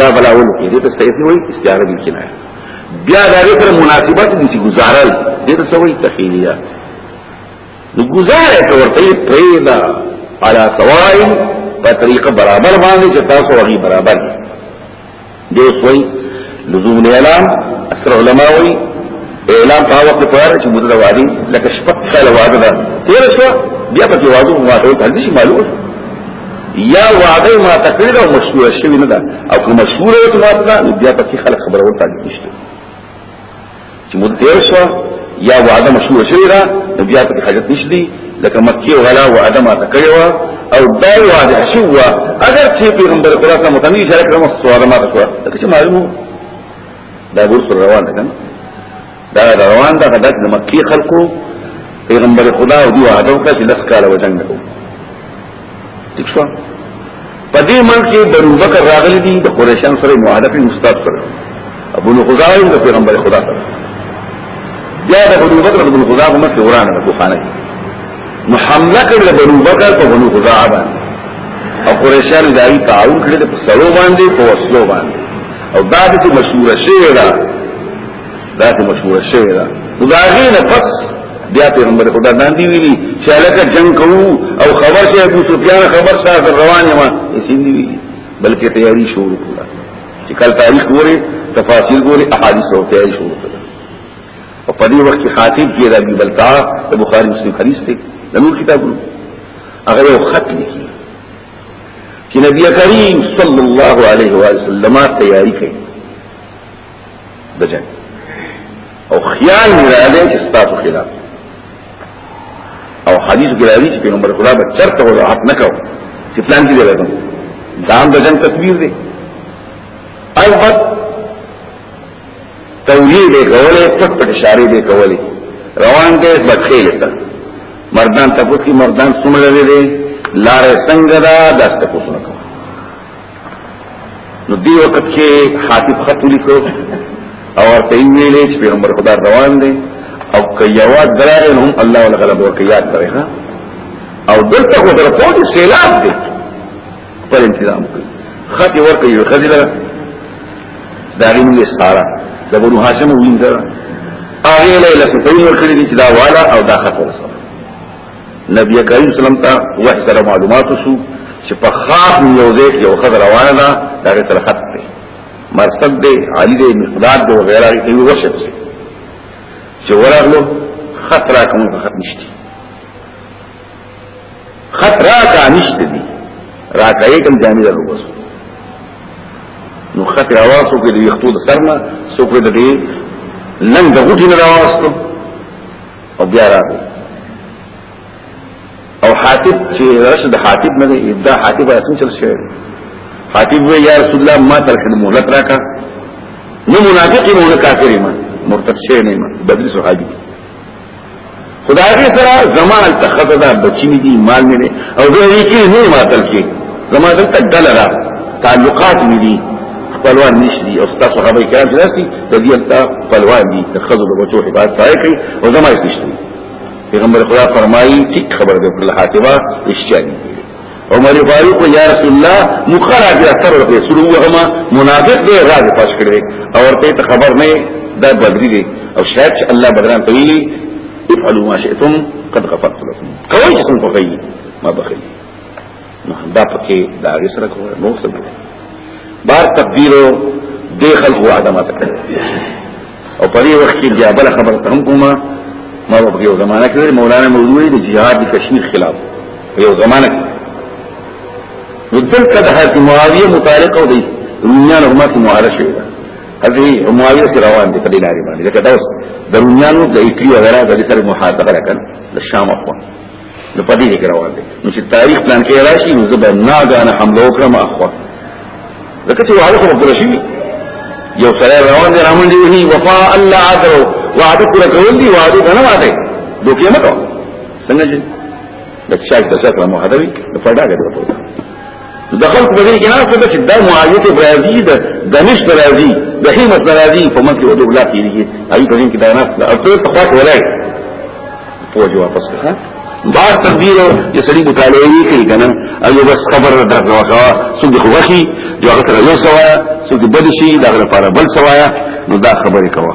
دا بلا ول کې دې ته صحیح نه وایي استعاره دي کنه بیا دا لري مناسبت دي چې گزارل دې ته سوي تخیلیه نو گزاره ته ورته پریدا علا سوای په طریقه برابر باندې چې تاسو هغه برابر دي سوي لزوم الاعلام اکثر علماء وي اعلام په وخت په اړه چې مدد وادي لکه شپږ کاله واده ده تیر شو بیا په کې واده مواصلات هدي معلومه یا وعده ما تکړه او مشهور شوی نه ده او کوم مشهور او ما ده نو بیا پکې خلک خبره ورته نشته چې مو تیر شو یا وعده مشهور شوی ده نو بیا پکې حاجت نشته لکه مکی او غلا وعده ما تکړه او دا وعده شو اگر چې پیغمبر خدا ته متنی شرک رمو سوال ما تکړه دا چې معلومه دا ګور روان ده کنه دا روان دا غدک د مکی خلکو پیغمبر خدا او دی وعده وکړه چې لس کاله وجنګ کو ٹھیک شو په دې ملک کې د ابو بکر راغلي دي د قریشان سره معاهده په مستاد کړو ابو نخزاعی د پیغمبر خدا سره بیا د ابو بکر ابو نخزاعی مکه ورانه د خانه نو حمله کړل د ابو بکر په ابو نخزاعی باندې او قریشان دایي تعاون کړل په سلو باندې په وسلو باندې او دا د مشهور شوی دا دا ته مشهور شوی دا دا غینه پس بیا پیغمبر خدا باندې ویلي چې الکه جنگ کوو او خبر شي ابو سفیان خبر سره روانه ما اسین دی ویلي بلکې تیاری شروع کړه چې کله تاریخ ګوري تفاصیل ګوري احادیث او تیاری شروع کړه او په دې وخت کې خاطب کې راځي بلتا د بخاری مسلم حدیث دی د نور کتابونو هغه یو خط لیکي چې نبی کریم صلی الله علیه و سلم تیاری کوي د جنگ او خیال نه راځي چې ستاسو خلاف او حدیث کې راځي چې پیغمبر خدا به چرته وضاحت نکاو چې پلان کې راځم ځان د جنگ تکبیر دی البت تولی به کوله پټ پټ اشاره به کوله روان دې بخیل ته مردان تپوتی مردان سمره دې لارې څنګه دا داسته پوښتنه نو دی وخت کې حاطب خط لیکو او ورته ویلې چې پیغمبر خدا روان دی او کيوا دراره هم الله ولا غلب ورکه یاد کړی ها او دلته خو درته ټول سیلاب دی پر انتظام کوي خط ورکه یو خزل دارین یې سارا د بنو هاشم وینځه هغه له لکه په یو کړی چې دا والا او دا خط ورسره نبی کریم صلی الله علیه وسلم ته وحی سره معلومات شو چې په خاص یو ځای کې یو خبر روانه ده دا غي سره خط دی مرصد دی علی دی مقدار دی وغیرہ کې یو وشت شي چې ورغلو خط را کوم خط نشته خط را کا نشته دی را کوي کوم جامې له وس نو خط راواسو کې دی خطوط سرنا سو کې دی لنګ د غوټي نه راوستو او بیا راغی
او حاتب چې رشد حاتب نه دی ابدا حاتب اسن چل شي حاتب وی یا رسول الله ما تر کړه مهلت راکا نو منافق یې مونږه کافر ما مرتد شي نه ما بدل صحابي خدای دې سره زمان تخذدا بچی دي مال نه او دوی کې نه ماتل کې زما دلته ډله ده تعلقات مې دي خپلوان نشدي او ستاسو خبرې کړم چې نشدي د دې ته خپلوان دي د خزو د بچو حفاظت پای کوي او زما یې نشته پیغمبر خدا فرمایي چې خبر دې کله حاتبه اشتیاقي عمر فاروق یا رسول الله مخرا بیا سره په سورو هما منافق دی راز پاش کړي او ورته خبر نه دا بدري دی او شاید چې الله بدران تویلی افعلوا ما شئتم قد غفرت لكم کوي چې څنګه کوي ما بخیل دا پکې دا غي سره کوه نو څه کوه بار تقدیر دې خلق عدم تک او په دې وخت کې بیا بل خبر ته هم کومه ما په یو زمانہ کې مولانا مولوی د جهاد د کشمیر خلاف په یو زمانہ کې نو دلته د حضرت معاویه متعلق او دی رومیان هم ته معارضه شوی دا حضرت معاویه سره روان دي په دې لارې باندې لکه دا اوس د رومیانو د ایټری وغیرہ د سره محاصره کړه د شام اخوان نو پدې کې روان دي نو چې تاریخ پلان کې راشي نو زبر ناګانه حمله وکړم اخوا لکه چې وعده کوم پر شي یو سره روان دي روان دي وی وفا الله عدو وعده پر کول دي وعده کنه وعده دوکې مکو څنګه چې د چاک د څخه مو هدوي د پډاګه ورته د خلق په دې کې نه څه چې دا معاهده ته راځي د دنش ته راځي د همت ته راځي په منځ کې ودو لا کېږي هغه په دې کې دا نه او ته په خاطر ولای پوجو واپس کړه بار تقدیر چې سړي مطالعه یې کوي کنه او بس خبر درته وکا څوک خو وخی جو هغه سره یو سوایا څوک بد شي دا غره لپاره بل سوایا نو دا خبرې کوه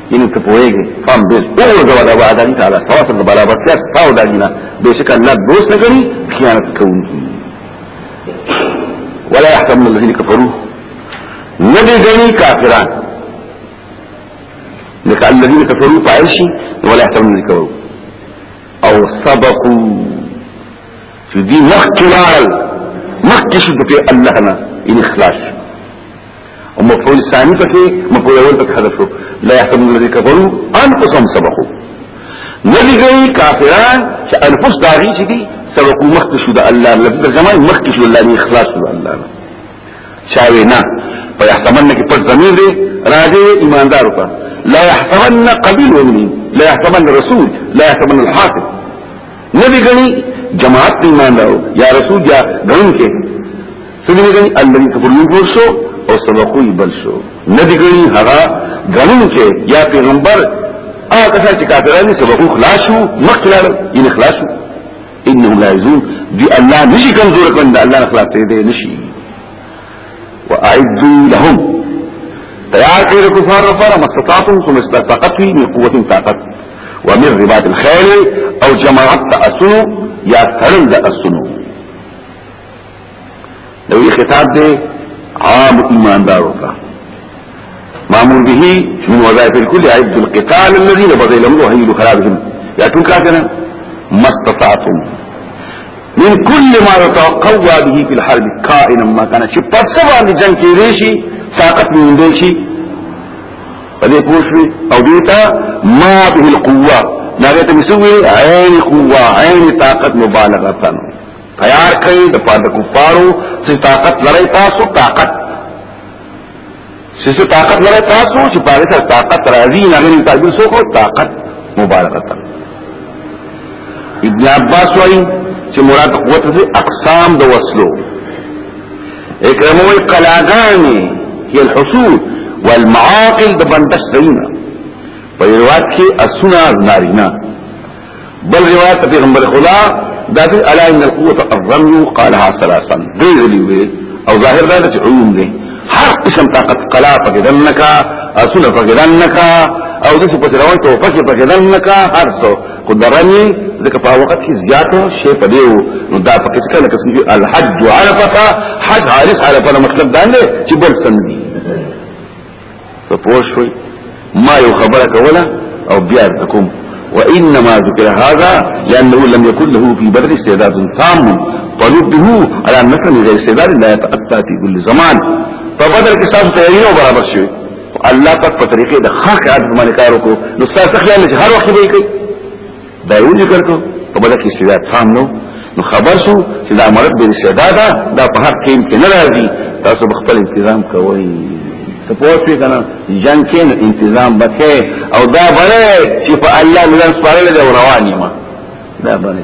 یعنی ته پوهیږي فهم بیس او ورځو دا وعده انت على سواء د برابر تر تاسو دا نه بشک الله دوست نه کوي خیانت کوونکی ولا يحتمل الذين كفروا ندي غني كافران لك الذين كفروا فعلشي ولا يحتمل الذين كفروا او سبقوا چې دی مخکې لاړل مخکې شو په الله نه ان اخلاص او مفعول ثاني پکې مفعول اول پکې حذف شو لا يحسب الذي كفروا انفسهم سبقوا ندی گئی کافران چې انفس داغي چې دي سبقوا مخکې شو د الله نه د زمان مخکې شو الله نه اخلاص شو الله نه چاوي نه په يحسبن کې پر ضمیر دی راځي ایماندار ته لا يحسبن قبيل ومني لا يحسبن الرسول لا يحسبن الحاسب نبی گنی جماعت پہ ایمان لاؤ یا رسول یا گن کے سبھی نے گنی اللہ کفر یو پور شو اور سبقو بل شو نبی گنی ہرا گن کے یا پیغمبر آ کسا چی کافرانی سبقو خلاص ہو مخ کلار ان خلاص ہو انہم لا یزون دی اللہ نشی کمزور کن دا اللہ نخلاص دے نشی واعدوا لهم تیار کړئ کفار لپاره مستطاعتم کوم استطاعت وی من قوت طاقت ومن رباط الخيل او جماعت تاسو یا تړل د اسونو دوی خطاب دی عام ایماندارو ته مامور به من وظائف الكل عبد القتال الذين بذل امر وهيل خرابهم يا ټول کافران مستطعتم من كل ما يتوقع به في الحرب كائنا ما كان چې په سبا د جنگ کې ریشي طاقت موندې شي په دې پوښوي او دیتا ما به القوه دا ته مسوي عین قوه عین طاقت مبالغه تنو تیار کړئ د پاره کفارو چې طاقت لري تاسو طاقت چې څه طاقت لري تاسو چې په هغه طاقت راځي نه غوړي تعبیر سو کو طاقت مبارکه تا ابن عباس وايي چې مراد قوت دې اقسام د وصلو اکرموي قلاغاني هي الحصول والمعاقل د بندش زینا په روایت کې اسونه نارینا بل روایت پیغمبر خدا دا دی الا ان القوه الرمي قالها ثلاثا دی ویلی او ظاهر دا چې عموم دی هر قسم طاقت قلا پکې دنکا اسونه پکې دنکا او د څه پکې روان ته پکې پکې دنکا هر څو قدرني ځکه په وخت کې زیات شي په دیو نو دا پکې څه لکه څنګه الحج عرفه حج عارف عرفه مطلب دا نه چې بل سندي ته پوه شوي ما یو خبره کوله او بیا کوم وانما ذکر هذا لانه لم يكن له في بدر استعداد تام فلبه على مثل غير استعداد لا يتاتى في كل زمان فبدر کې تاسو تیاری او برابر شوي الله پاک په طریقې د خاص عادت باندې کار وکړو نو تاسو خیال چې هر وخت به کوي دا یو ذکر کو په بل کې استعداد خام نو نو خبر شو چې دا مرض د استعداد دا په حق کې امکان راځي تاسو خپل تنظیم کوئ ته پوښتې کنه جنگ کې تنظیم وکړي او دا بره چې په الله ملان سپارل دی رواني ما دا باندې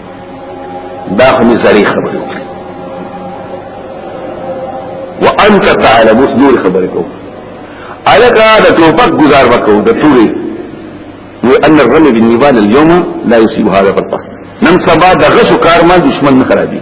دا خو می زری خبرې وکړي وانت تعلم اوس نور خبرې کوم الکا د توپک گزار وکاو د توري نو ان الرمي بالنيبان اليوم لا يصيب هذا القصد نن سبا د غشو کار ما دشمن نه خرابي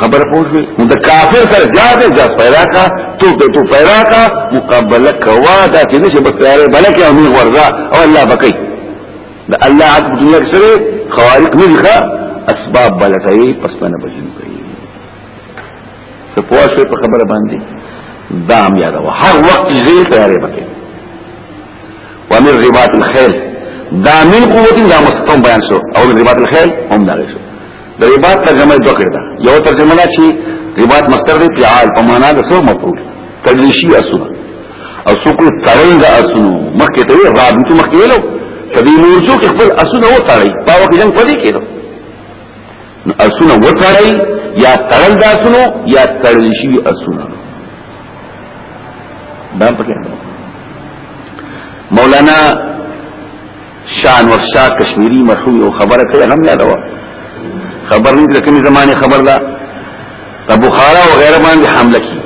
خبر پوښوي نو د کافر سره جاده جاز پیدا کا تو ته تو پیدا کا مقابله کوا دا چې نشه بس تیارې بلکې او نه ورزا او الله بکی دا الله عز وجل سره خوارق نه ښه اسباب بلټي پس باندې بجن کوي سپوږ په خبره باندې دام یاد و هر وخت یې تیارې بکی ومن رباط الخيل دا من قوت دا مستقم بیان شو او من رباط الخيل هم دا شو د رباط ترجمه دوه کړه ده یو ترجمه دا چې رباط مصدر دی فعال په معنا د سو مفعول تدلیشی اسونه او سوق ترنګ اسونو مخکې ته رابطه مخکې ویلو کدی موضوع کې خپل اسونه و تړي په وخت جنگ پدې کېدو اسونه و تړي یا تړل د اسونو یا تړل شي اسونه دا پکې مولانا شان ورشا کشمیری مرحوم او خبره کوي هم یاد و خبر نه د کومې زمانه خبر ده د بخارا او غیره باندې حمله کی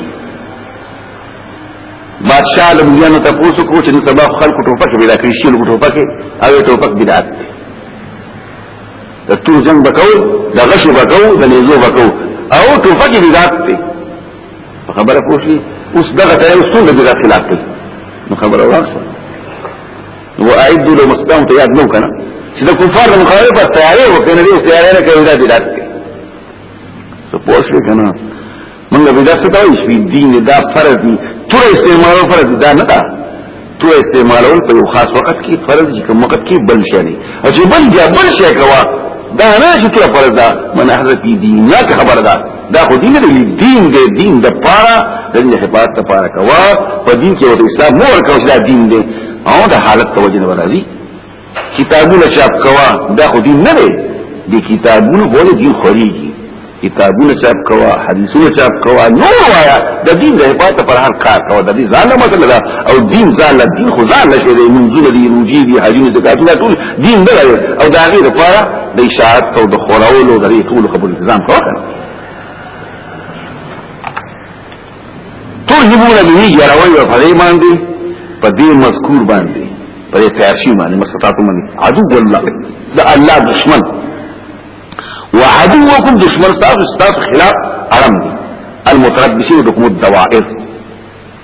بادشاہ د مليانو ته پوسو کو چې سبا خلق ټوپک پیدا کړی شي لوګ ټوپک او ټوپک بدعت د تور جنگ بکاو د غش بکاو د نيزو بکاو او ټوپک بدعت دی خبره پوښي اوس دغه ته اوس څنګه بدعت خلاف کوي نو خبره واخله و اعدوا لهم استعمال ته یاد نو کنه چې د کفار مخالفه تیارې وکړي دې تیارې نه کوي دا بدعت دی څه پوښتنه کنه موږ بدعت ته وایو چې دین دا فرض دی ټول استعمالو فرض دا نه ده ټول استعمالو په یو خاص وخت کې فرض دي کوم وخت کې بل شي نه او چې بل بیا بل شي کوا دا نه چې ټول فرض ده من حضرت دینه خبر ده دا خو دین دی دین دی دین د پاره د دې حفاظت لپاره کوا په دین کې د اسلام مور کوا دا دین دی او د حالت توجه نه راځي کتابونه چاپ کوا دا خو دین نه دی د کتابونو په دین خوريږي کتابونه چاپ کوا حدیثونه چاپ کوا نو وایا د دین د حفاظت پر هر کار کوا د دې ځان مطلب او دین ځان دین خو ځان نشي دی منځونه دی روجي دی حجونه زکاتونه ټول دین بل دی او دا غیر لپاره د اشاعت او د خورولو د دې ټول خبرو التزام کوه ترجمون به یروي په دې باندې په دې مذکور باندې په دې تیارشي باندې مستطاعتم باندې عدو الله دا الله دشمن وعدوكم دشمن تاسو تاسو خلاف ارم دي المتربصين بكم الدوائر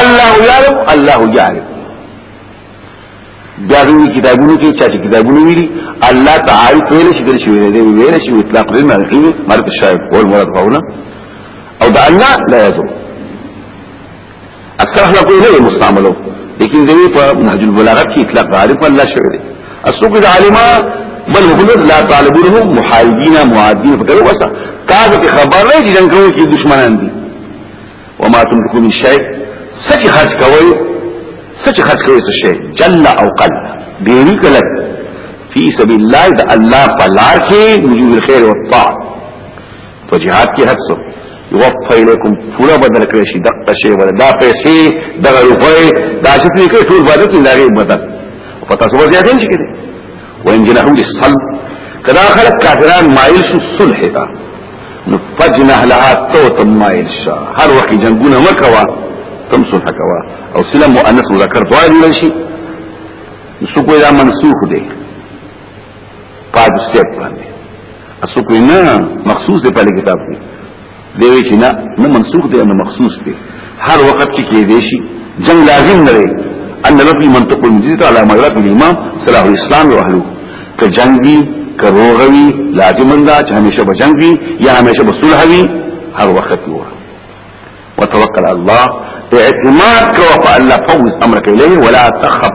الله يعلم الله يعلم بیا دوی کتابونو کې چا چې کتابونه ویلي الله تعالی ویل شي دل شي ویل دی ویل شي اطلاق لري مرکي مرکي شاید ول مراد قوله او دا الله لا يزور اکثر خلک یې نه مستعملو لیکن دوی په نهج البلاغه کې اطلاق غالب الله شوی دی اسوق العالمه بل هم لا طالبونهم محاربین معادین فکر وسه تاسو خبر نه دي څنګه چې دشمنان دي وما تنفقوا من شيء سچ خرج کوي سچ خرج کوي څه شي جل او قل ډېری کله فی سبیل الله د الله په لار کې وجوه الخير والطاعه په جهاد کې هڅ یوفى لكم پورا بدل کړی شي دغه شی ولا دا پیسې دغه روپۍ دا چې پرې کې ټول باندې کې لاري بدل پتا څه ورته ځین شي کې وان جنحو للصلب کدا خلق کافران مایل شو صلح ته نو فجنه لها تو تمایل شا هر وخت جنگونه مکوا تم صلح کوا او سلم مؤنث مذکر دوا جوړ شي نو کوی دا منسوخ دی پاد سیب باندې اسو کوی نه مخصوص دی په کتاب کې دی وی چې نه نه منسوخ دی نه مخصوص دی هر وخت کې کې دي شي جنگ لازم نه دی ان لفظ منطق المجید على مدرک الامام صلاح الاسلام و اهلو که جنگ وی که روغ وی لازم دا چې همیشه به جنگ وی یا همیشه به صلح وی هر وخت کې وره وتوکل الله اعتماد کوه په الله فوز امرك اليه ولا تخف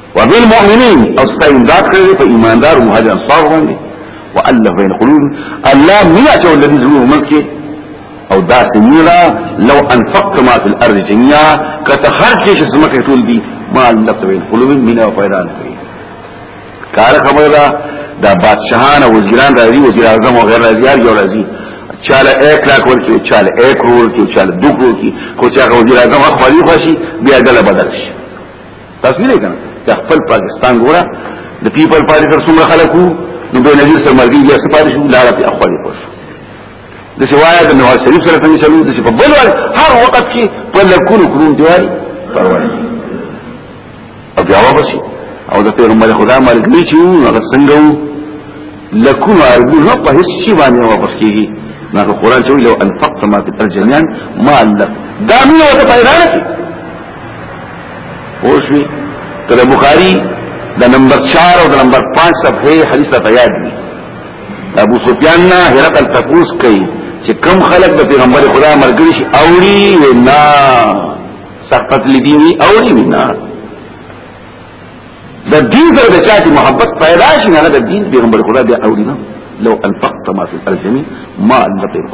وبالمؤمنين او ستاين داد کړی په ایماندار مهاجر انصار باندې والله بين قلوب الله ميات الذي زلوه ملکه او دا سميرا لو انفقت ما في الارض جميعا كتخرج شي سمکه ټول دي ما الله بين قلوب من او پیدا نه کوي کار خبره دا دا بادشاہان او وزیران راځي وزیر اعظم او غیر راځي هر یو راځي چاله 1 لاکھ ورکی چاله 1 کروڑ کی چاله 2 کروڑ کی کو چا وزیر اعظم خو خالي خوشي بیا دل بدل شي تاسو نه کنه چې خپل پاکستان ګوره د پیپل پارټي تر څومره خلکو نو به نظیر سره مرګي بیا سپارې شو لاره په خپل پوه د سوایا د نواز شریف سره څنګه چلو د په بل وال هر وخت کې په لکونو کړون دیوال پروا نه او بیا وبسي او د پیغمبر خدا مالک نه چې هغه څنګه وو لکونو عربو نه په هیڅ شي باندې واپس کیږي نو قرآن چې لو انفقت ما في الجنان ما لك دا نو ته پیدا نه اوشوی کله بخاری د نمبر 4 او د نمبر 5 صفحه حدیث ته یاد دي ابو سفیان نه هرقل تفوس کوي چې کم خلق د پیغمبر خدا مرګري شي اوري وینا سختت لدی وی اوري وینا د دین سره د چا چې محبت پیدا شي نه د دین پیغمبر خدا بیا اوري نه لو انفقت ما في الارض ما انفقت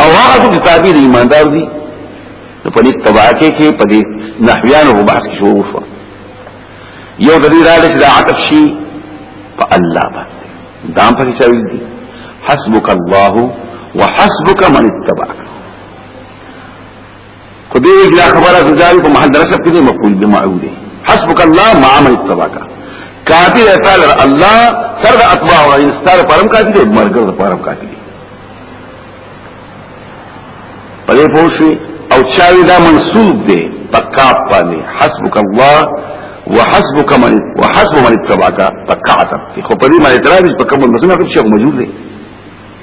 او هغه چې تابع دي ایماندار دي نو په دې تبعکه کې په دې نحویانو بحث کې شروع شو یو د دې راځي چې دا عطف شي په الله باندې دا په کې چاوي دي حسبک الله وحسبک من اتبعک خو دې وجه دا خبره د ځای په محل درسه کې مقبول دي معود دي حسبک الله ما عمل تباکا کافی دی تعالی الله سر د اتباع او انستار پرم کافی دی مرګ د پرم کافی دی پدې پوښي او چاوي دا منسوب دی پکا باندې حسبک الله وحسبك من وحسب من اتبعك تقعت خو په دې ما اعتراض په کوم مسله کې شیخ موجود دی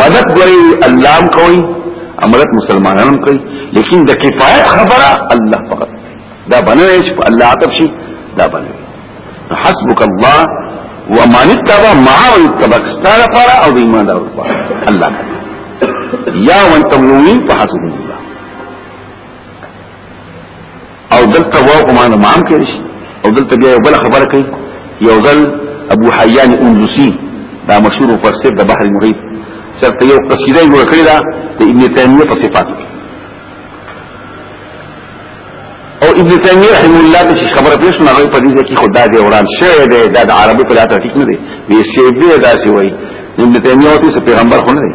مدد ګوري الله هم کوي امرت مسلمانانو کوي لیکن د کفایت خبره الله فقط دا بنوي چې الله عطف شي دا بنوي حسبك الله ومن اتبع معه اتبعك ستاره پر او ایمان دار پر الله یا وانتم مؤمنین فحسبهم او دلته واو په معنا معام کې شي او دلته بیا یو بل خبره کوي یو ځل ابو حیان اندوسی دا مشهور مفسر د بحر محیط چرته یو قصیده جوړ کړی دا د ابن تیمیه په صفات او ابن تیمیه رحم الله د خبره پیښ نه غوي په دې کې خدا دې وران شوی دی دا د عربي په لاته ټیک نه دی وی سی دې داسې وایي ابن تیمیه او پیغمبر خو نه دی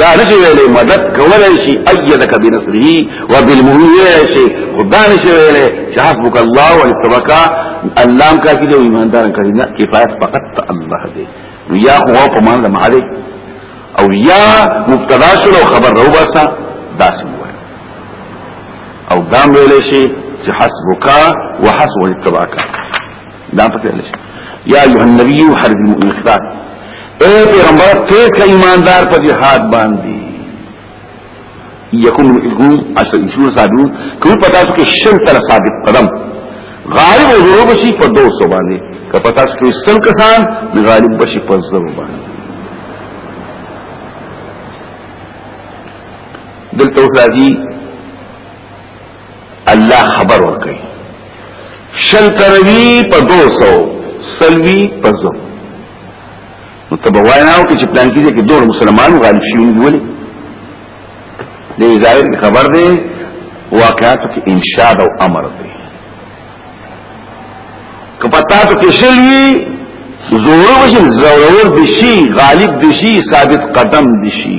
دا نشي ویلې مدد کولای شي ايدک بنصره وبالمؤمنين شي خدا نشي ویلې چې حسبک الله ولتبک الله کافي دی ایماندار کړي نه کفایت فقط الله دی یا هو په مان لمه دی او یا مبتدا شلو خبر رو باسا داسم وای او دام ویلې شي چې حسبک وحسب ولتبک دا پکې لږ یا ایه النبی حرب المؤمنات اے پیغمبر ته کا ایماندار په جهاد باندې یکون یکون اصل انشور صادو کوم پتا چې شل تر ثابت قدم غالب او ضرور شي په 200 باندې که پتا چې سل کسان غالب بشي په ضرور باندې دلته راځي الله خبر ورکړي شل تروي په 200 سلوي په زو نو ته به وای نه او چې پلان کیږي کې دوه مسلمانانو غالب شي ولې دې ظاهر خبر دی واقعاتو کې انشاء او امر دی کپتا ته کې شلوي زور وشي زور دشي غالب دشي ثابت قدم دشي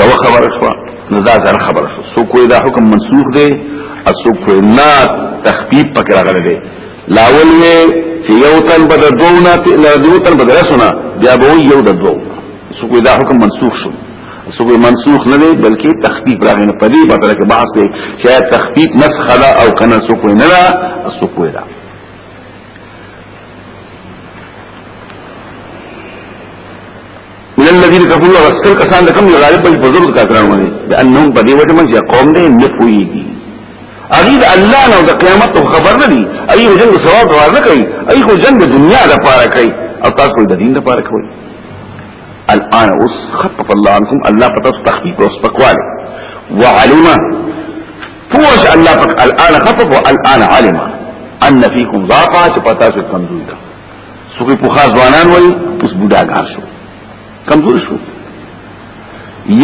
یو خبر شو نو دا ځان خبر شو سو کوی دا حکم منسوخ دی اسو کوی نه تخفیف پکې راغلی دی لاول وی چې یو تن بد دوه نه لا دوه تن بد رسونه بیا به یو د دوه سو کوی دا حکم منسوخ شو سو کوی منسوخ نه دی بلکې تخفیف راغلی نه پدې په تر کې بحث دی چې تخفیف نسخ دا او کنه سو کوی نه دا سو کوی دا من الذين كفروا غسل کسان لکم غالب په بزرګ کافرانو باندې د انهم په دې وجه باندې قوم دې نه پويږي اغي د الله نو د قیامت خبر نه دي اي هو جنگ ثواب دوار نه کوي اي هو جنگ د دنیا د پاره کوي او تاسو د دین د پاره کوي الان اوس خفف الله عنكم الله پتہ تخفیف او سپکواله وعلم فوش الله پاک الان خفف والان علم ان فيكم ضعفا چې پتہ څه کمزوري سوکې په خاص ځوانان وای اوس بډاګان شو کمزور شو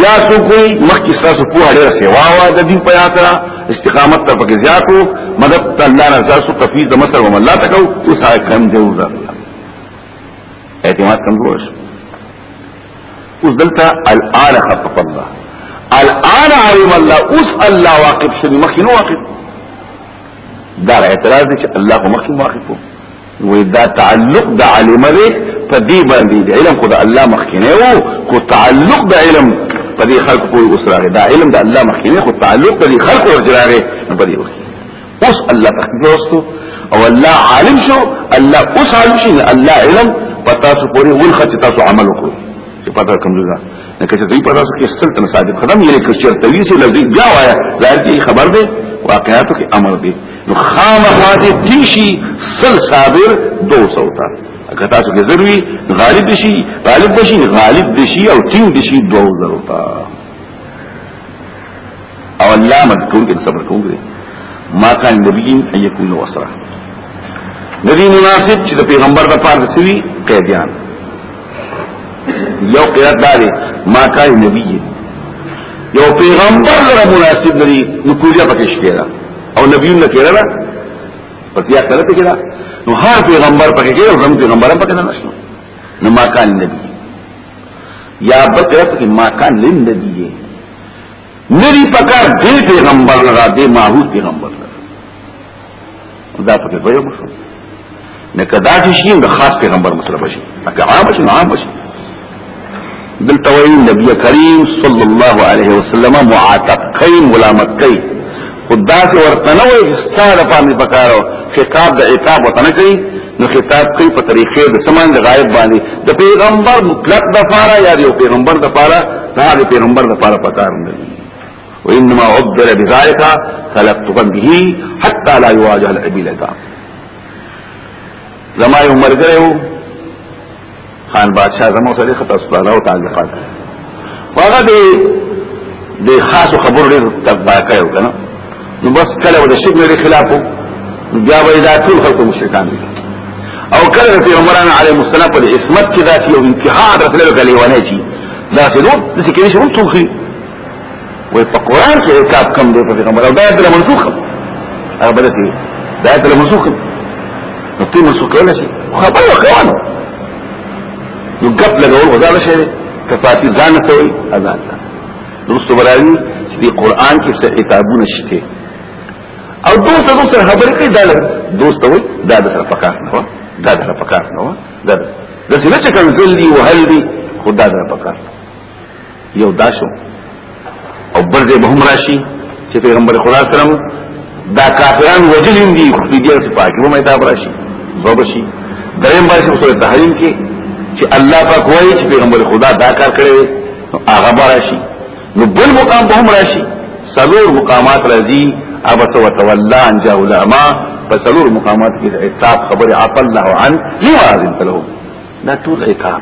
یا سو کوئی مخکې تاسو په اړه سیوا وا د دین په یاترا استقامت ته پکې زیاتو مدد الله نه تاسو تفیز د مسر وم الله تکو تو سا کم دی ور اعتماد کمزور شو اوس دلته الان خطف الله الان علم الله اوس الله واقف شنو مخکې نو واقف دا اعتراض چې الله مخکې واقف وو وی دا تعلق د عالم دی په دې باندې د علم خو د الله مخکنه وو کو تعلق د علم په دې خلق کوی اوس راغی دا علم د الله مخکنه خو تعلق د خلق ورجراغه په دې وکی اوس الله تخدوستو او الله عالم شو الله اوس عالم شي الله علم پتا سو پوری ول خط تاسو عمل وکړو چې پتا کوم ځای نه کچې دوی پتا سو کې ستل تن صادق قدم یې کړ چې تلوي سي لږ بیا وایا ظاهر کې خبر ده واقعاتو کې عمل به نو خامخا دې تیشي سل صابر 200 تا اګه تاسو کې ضروري غالب شي غالب شي غالب شي او تین شي 200 تا او الله مذکور کې صبر کوي ما کان نبی ان یکون وسره ندی مناسب چې د پیغمبر د پاره سوي قیدیان یو قرات داری ما کان نبی یو پیغمبر لره مناسب دی نو کوجا پکې شکیرا او نبیون نه کیرا پتیا کړه ته کیرا نو هر پیغمبر پکې کیرا او زم پیغمبر پکې نه نشو نو ما کان نبی یا بکرت ما کان لن نبی ندی پکار دی پیغمبر لرا دی ماحول پیغمبر لرا دا پکې وایو مخه نه کدا چې شي د خاص پیغمبر مطلب شي اګه عام شي عام شي دلته وایي نبی کریم صلی الله علیه وسلم معاتقین غلامت کوي خدا سے ورته نه وای ستاره باندې پکارو خطاب د عتاب وته نه کوي نو خطاب کوي په طریقې د سمان د غایب باندې د پیغمبر مطلق د فاره یا د پیغمبر د فاره د پیغمبر د فاره پکار نه وانما عبر بذلك خلقت به حتى لا يواجه العبيلتا زما یو مرګره خان بادشاہ زمو سره خطا سپاله او تعلقات هغه دی د خاص خبر ډیر تبا کوي کنه نو بس کله ول شي لري خلاف بیا وای دا ټول خلق مشرکان دي او کله په عمران علی مسلم په اسمت کې دا چې انتحار رسول الله علیه و سلم دا څه نو د څه کې شروع توخي وي په قران کې عقاب کم دی په پیغمبر او دا د منسوخ هغه بل شي دا د منسوخ نو تی منسوخ کول شي خبره کوانو نو ګپ لګول غزا شي تفاصیل ځان سوي اذان ده دوستو برانی چې دی قران کې څه عقابونه شته او دوست دوست خبرې کوي دا دوست وي دا د پکار نه دا د پکار نه دا د څه نه چې کنځل دی وهل دی خدا د پکار نه یو داشو او بل دې به هم راشي چې پیغمبر خدا سلام دا کافران وجلین دي خو دې څه پاکي ومه دا راشي زوبشي دریم باندې په سورۃ تحریم کې چې الله پاک وایي چې پیغمبر خدا دا کار کړی هغه راشي نو بل مقام به هم راشي سلور مقامات راځي ابس وتولى عن جاء العما فسلور مقامات کې عتاب خبر عفى الله عن لما اذنت له دا ټول عتاب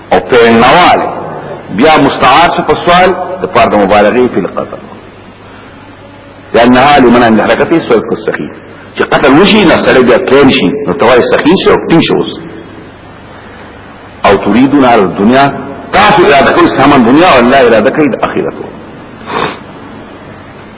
او پرنوال بیا مستعار شو په سوال د پاره د مبالغه په القتل لانها لمن عند حرکته سوال کو سخی چې قتل وشي نه سره بیا کین شي نو توای سخی شو ټینګ شو او تريدون على الدنيا تاسو اراده کوي سامان دنیا او الله اراده کوي د اخرت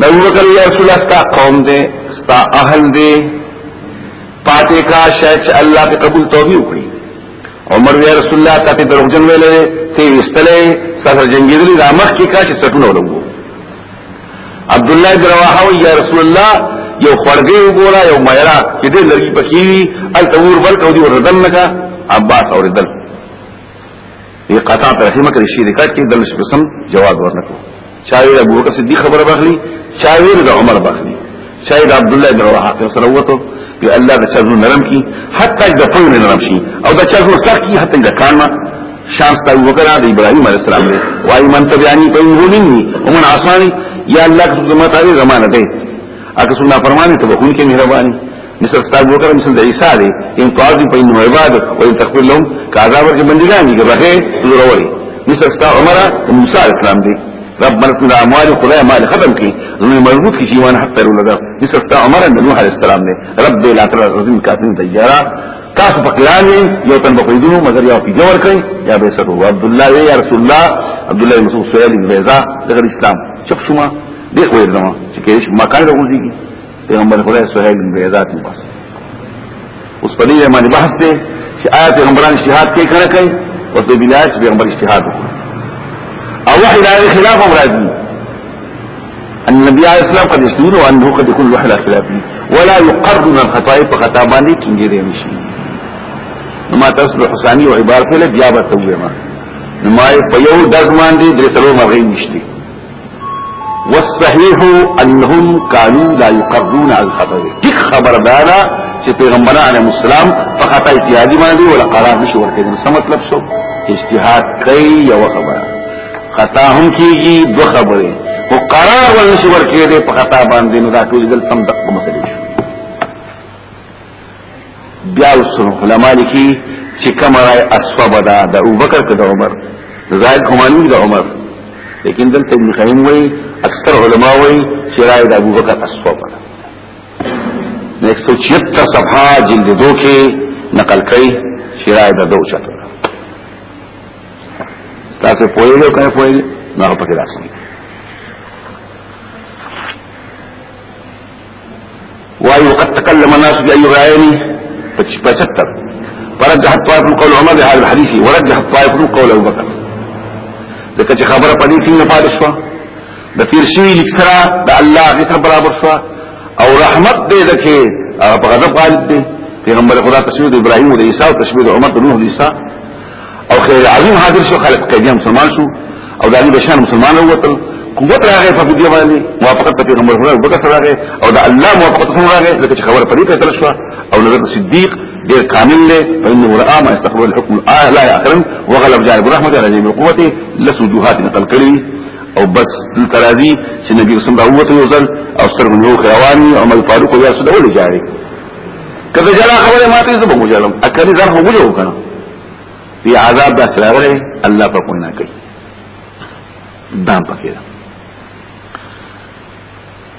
نو وکړ یا رسول الله ستا قوم دې ستا اهل دې پاتې کا شچ الله په قبول توبې وکړي عمر یا رسول الله ته دروغجن ویلې ته وستلې سره جنگیدلی د مخ کې کا چې سټونه ولوو عبد الله بن رواحه یا رسول الله یو خړګي وګورا یو مېرا چې دې لري پکې وي ال تور بل کو دي وردن کا عباس اوردل دی قطع ترحیمه کړی شي ریکارډ کې دلش قسم جواب ورنکو چا ویل ابو بکر صدیق خبره باخلی چا ویل د عمر باخلی چا د عبد الله بن رواحه سره وته په الله د چازو نرم کی حتی د پوی نرم شي او د چازو سخت کی حتی د کان ما شانس تا وکړه د ابراهيم عليه السلام دی وای من تبعانی په مني ومن عصاني یا الله که زما تعالی زمانه دی اګه څنګه فرمانه ته بخون کې مهرباني مثل استاد وکړه مثل د عیسی دی ان تعذب په انه عبادت او ان تغفر لهم کعذاب کې بندګان دي بخې ضروري مثل استاد عمر او موسی اسلام دی رب مرسل دا اموال خدای مال ختم کی زمین مربوط کی شیوان حق تیرو لگا مثل استاد عمر نوح علیہ السلام دی رب دی لا تر رزین کاتن تجارا تاسو پکلان یو تن بقیدونو مگر یو پی جور کئی یا بیسکو عبداللہ یا رسول اللہ عبداللہ مسعود سویلی بیزا دغر اسلام چپ شما
دی خو یې دما چې کې شي مکان له وځي پیغمبر خدای سهیل بن بیضات بس اوس په دې باندې بحث دی چې آیا پیغمبران اجتهاد کوي کنه کوي او د بلاد پیغمبر اجتهاد وکړي او وحي لا خلاف راځي ان النبي عليه السلام قد يستور وانه قد يكون له خلاف ولا يقر من الخطاء فخطا باندې کېږي دی نشي ما تاسو له حسامي او عبارت له بیا به توګه ما نو ما په یو دغ باندې درې څلور مرغې نشته والصحيح انهم كانوا لا يقرون عن خطأ ديك خبر دارا چې پیغمبر علیه السلام په خطا اجتهادي باندې ولا قرار نشي ورکړي څه مطلب شو اجتهاد کوي یو خبره خطا هم کیږي دو خبره او قرار ورنشي ورکړي په خطا باندې نو دا ټول دلته هم دغه مسلې بیا وسره علماء لیکي چې کومه راي اسباب ده د ابوبکر کې د عمر زائد همانی د عمر لیکن دلته ابن قیم وایي اکثر علما وایي چې راي د ابوبکر اسباب ده نو 176 صفحه جلد 2 کې نقل کړي چې راي د دوه چاته تاسو پوهیږئ کوم پوهیږئ نه پکې راځي وایو قد تکلم الناس بأي رأيني فستر فرجح الطائف قول عمر بهذا الحديث ورجح الطائف قول ابو بكر ځکه چې خبره پدې کې نه پاتې شو د تیر شوی لیکسرا د الله غسر برابر شو او رحمت دې دکې هغه په غضب غالب دي پیغمبر خدا تشبیه د ابراهیم او عیسی او تشبیه د عمر د نوح او عیسی او خیر عظیم حاضر شو خلق قیدیان مسلمان شو او دانی بشان مسلمان ووتل قوت راغې په دې باندې موافقت په پیغمبر سره وکړه سره راغې او د الله موافقت سره راغې لکه خبر پرې ته تل شو او نظر صدیق ډیر کامل له فإنه رأى ما استقبل الحكم الأعلى آه، آخرا وغلب جانب رحمة على جميع قوته لسجوهات نقل کړی او بس ترازی چې نبی رسول الله وته یو ځل او سترګو نو خواني او مل فاروق یا سره ولې جاري کله جلا خبره ماته زه به مجالم اکلی ظرف وګړو کنه دی عذاب دا سراغلی الله په کوی نه کوي دام پکې ده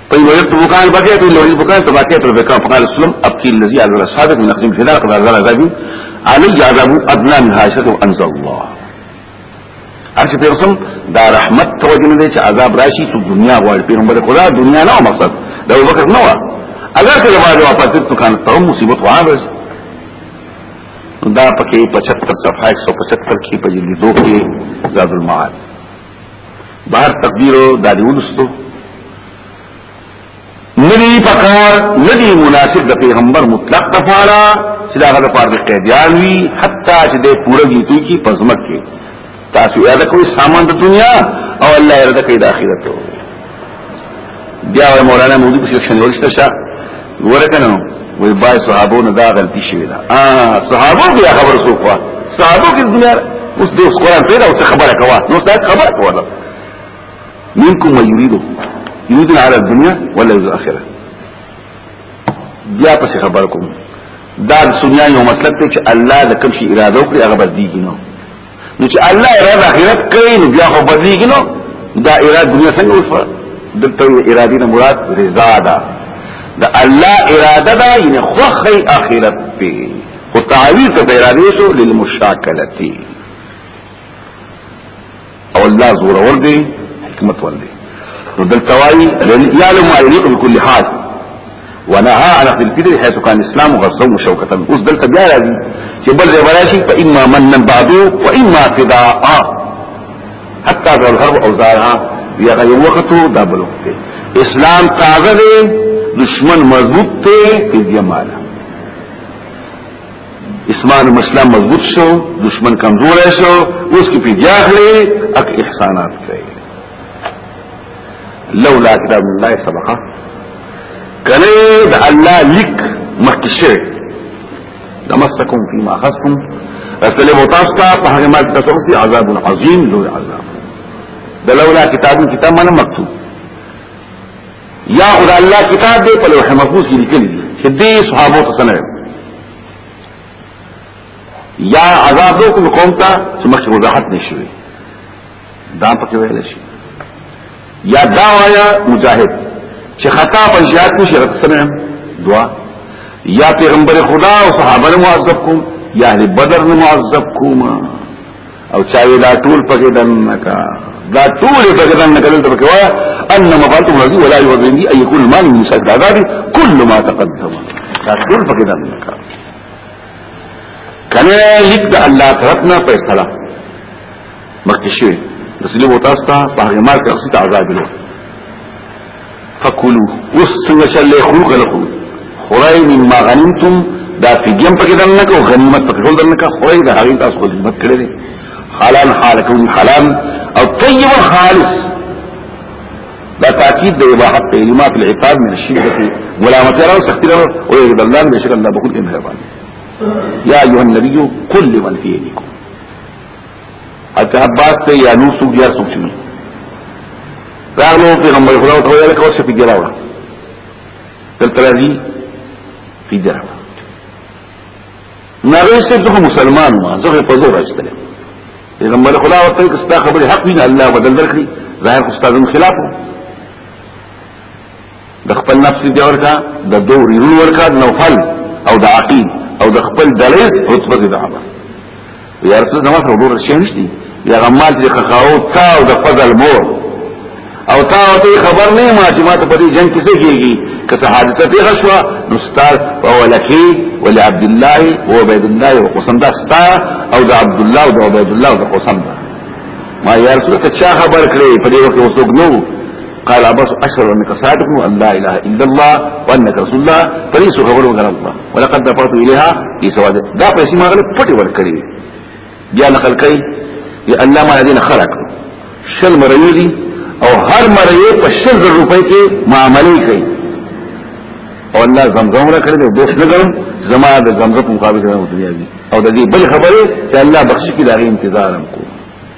په یو یو بوکان پکې ته لوري بوکان ته پکې ته بکا فقال اسلم ابكي الذي على الصادق من اخذ في ذلك عذاب علی عذاب ادنى من هاشته انزل الله ارشي پیرسم دا رحمت توجه نه دي چې عذاب راشي ته دنیا غواړي پیغمبر خدا دنیا نه مقصد دا وکړ نو اگر کله بعد واپس ته کان ته مصیبت واره دا پکې 75 صفحه 175 کې په جلد 2 کې زاد المعاد بهر تقدیر دا دی ولستو ندی پکار ندی مناسب د پیغمبر مطلق دفارا چې دا غره پاره قیدیان وی حتی چې د پوره گیتی کی پزمک کې تاسو یاد کوئ سامان د دنیا او الله یې رد کوي د آخرت بیا وای مولانا مودي په شان ورشته شه ورکنه وای بای صحابو نه دا غلطی شوی دا اه صحابو بیا خبر سو خو صحابو کې دنیا اوس د قرآن پیدا او خبره کوا نو ستاسو خبره کوله منكم من يريده يريد على الدنيا ولا يريد الاخره بیا پس خبر کوم دا دنیا یو مسلک ته چې الله د کوم شي اراده وکړي هغه بدلیږي نو نو چې الله اراده اخرت کوي نو بیا خو بدلیږي نو دا اراده دنیا څنګه وشو دلته اراده نه مراد رضا ده دا الله اراده ده یعنی خوخی اخرت پی خو تعویل ته اراده شو للمشاکلتی او الله زور ورګي حکمت ورګي نو دلته وايي يعلم ما يليق بكل حال ونهى عن اخذ الفدر حيث كان الاسلام غزا وشوكه اوس دلته بیا راځي چې بل ځای راشي فاما من بعد واما فداء حتى ذو الحرب اوزارها یا غي وخت دا بل وخت اسلام تازه دی دشمن مضبوط ته فدیه مالا اسمان مسلم مضبوط شو دشمن کمزور شو اوس کې پیدا اخلي اک احسانات کوي لولا کتاب الله سبقه کله د الله لیک مخکې شوی لمسکم فيما اخذتم رسل متاستا په هغه مال تاسو کې عذاب عظیم لوی عذاب د لولا کتابو کتاب منه مکتوب یا خدای الله کتاب دې په لوح محفوظ کې لیکل دي چې دې صحابه ته سنوي یا عذاب دو کوم قوم ته چې مخکې وضاحت نشوي دا پکې ویل شي یا دا وایا مجاهد چې خطا په زیات نشي غلط سمعم دعا یا پیغمبر خدا او صحابه معذب کوم یا اهل بدر معذب کوم او چاوی دا ټول پکې دننه کا دا ټول پکې دننه کړل ته پکې وا
ان مفاتم رضی ولا یوزنی ای کل مال من سد دا دی کل ما تقدم دا ټول پکې دننه کا کنه لیک د الله طرفنا فیصله مخکې شوی رسول الله تاسو ته په هغه مال کې عذاب له فکلو اوس څنګه چې له خلق له خړای مما غنیمتم دا فدیم پکې دنه کو غنیمت پکې ټول دنه کا خړای دا هغه تاسو غنیمت کړی دی حلال حالکم حلال او طیب خالص دا تاکید د اباحت په کلمات العتاب من الشرك ملامت را سختی را او یې د الله بشک الله بخود مهربان یا ایه النبی قل لمن فی یدیکم حتی عباس ته یا نور څوک یا څوک شي راغلو پیغمبر خدا ته ویل کو څه پیګرا وړه دلته راځي پیګرا ناغسته ته مسلمان ما زه په زور راځتلم پیغمبر خدا ورته کستا خبره حق وینه الله بدل درکړي ظاهر استادن خلاف وو د خپل نفس دی ورکا د دو ریرو ورکا د نوفل او د عقید او د خپل دلی رتبه دی د عمر یا رسول زمان سره دور شیع نشتی یا غمال دی خخاو تا او د فضل مور او تا او تی خبر نی ما چی ما تا پتی جنگ کسی کیگی کسی حادثه پیغ شوا نستار فولکی ولی عبدالله و عبیدالله و قسم دا ستا او د عبدالله و د عبیدالله و د قسم دا ما یا رسول کچا خبر کری پدی وقت وصوک نو قال عباس أشهد أنك صادق وأن لا إله إلا الله وأنك رسول الله فليس خبر وغير الله ولقد دفعت إليها في سواد دا پیسې ما غلط پټي ورکړي بیا نقل کوي یا الله ما الذين خلق شل مريدي او هر مريد په شل روپۍ کې معاملې کوي او الله زمزم را کړی او دوش نګرم زما د زمزم مقابل نه وځي او د دې بل خبره چې الله بخشي کې دا انتظارم کو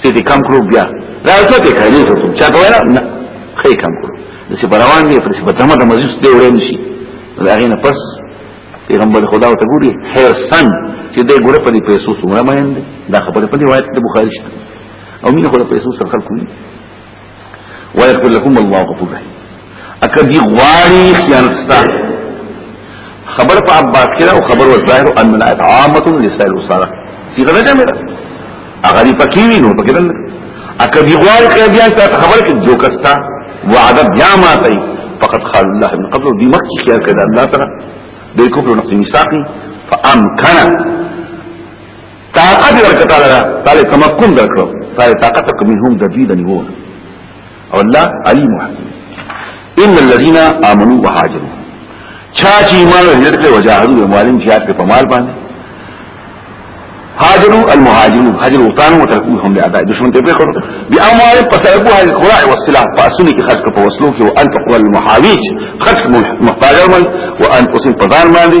څه دې کم کړو بیا راځو ته کړی زه ته چا کوي نه خې کم کړو چې روان دي پر په دمه د مسجد ته وړې نشي دا غینه پس پیغمبر خدا ته ګوري حرسن چې دې ګوره په دې پیسو څومره مهند دا خبره په دې روایت د بخاری شته او مين خو له پیسو سره خلکو ويغفر لكم الله غفور رحيم اکه دی غواړي خیانت ستا خبر په عباس کې او خبر و ظاهر ان من اطعامه لسائل الصلاه صيغه ده جمع ده هغه دی پکې وینو پکې ده اکه دی غواړي کې بیا تا خبر کې دوکستا وعده بیا ما کوي فقط قال الله من قبل دي مخکې خیال کړه الله تعالی د کوپر نقص میثاقي فامکن طاقت ورکړه تعالی تعالی تمکن درکړو تعالی طاقت کوم هم د دې د نیو او الله علیم حکیم ان الذين امنوا وهاجروا چا چې ایمان هجرت کړو وجاهدوا بمالهم جهاد په مال باندې هاجروا المهاجرون هاجروا وطنوا وتركوهم لأعداء دشمن ته پکړو بیا اموال په سبب هغه خلاع او سلاح په اسونه کې خرج په وسلو کې او ان تقوى المحاويج خرج محتاج او ان قسم په ځان باندې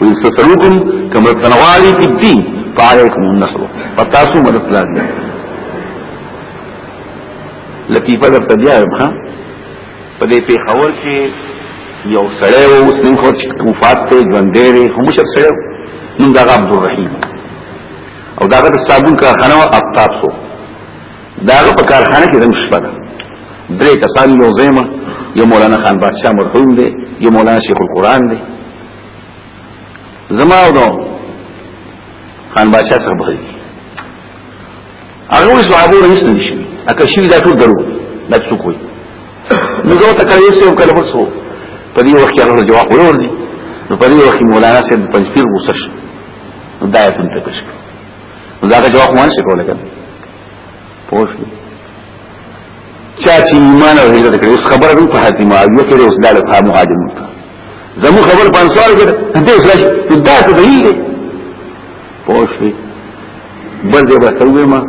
وإن ستسألوكم كما تنواري في الدين فعليكم النصر فتاسو مدد لازم لطیفه در تبیا وبخا په دې په خبر کې یو سړی و اوس نن خو وفات ته ژوندې لري هم شر سړی نن دا عبد الرحیم او دا د صابون کارخانه او افتاب سو دا په کارخانه کې دم شپه ده درې کسان یو زېما یو مولانا خان بادشاہ مرحوم دی یو مولانا شیخ القرآن دی زما او دو خان بادشاہ سره بخیر هغه صحابه رئیس نشي اکه شي دا ټول درو دا څه کوي نو زه ته کړی سه کله بل سو
په دې وخت کې هغه جواب ورور دي نو په دې وخت مولانا صاحب پنځپیر غوسه شو دا یې څنګه تکش دا هغه جواب مونږ څه کوله پوه شو چا چې ایمان او هجرت کړی اوس خبره کوم په حتی معاویه کې اوس لاله په مهاجم ته زمو خبر په انصار کې ته اوس راشي ته دا ته دی دی پوه شو بل دې وسوي ما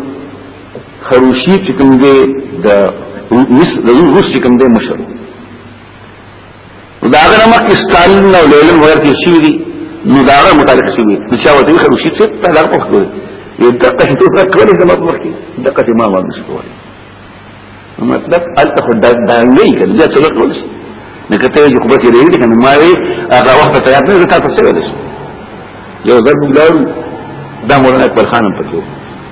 خروشی چې کوم دی د مصر د روس چې کوم دی مشر دا هغه نه مکه ستالین نو لیلن وغیر کې شي دي نو دا هغه متعلق شي دي چې هغه دوی خروشي څه ته لا په خپل یو دقه هیڅ نه کولې زموږ مخکې دقه ما ما نشي کولې مطلب الته خدای دا نه یې کړي دا څه کول شي نه کته یو خو بس یې دې کنه ما وی هغه وخت ته یاد نه تاسو څه ویل شي یو ځل موږ لارو دا مولانا اکبر خان په کېو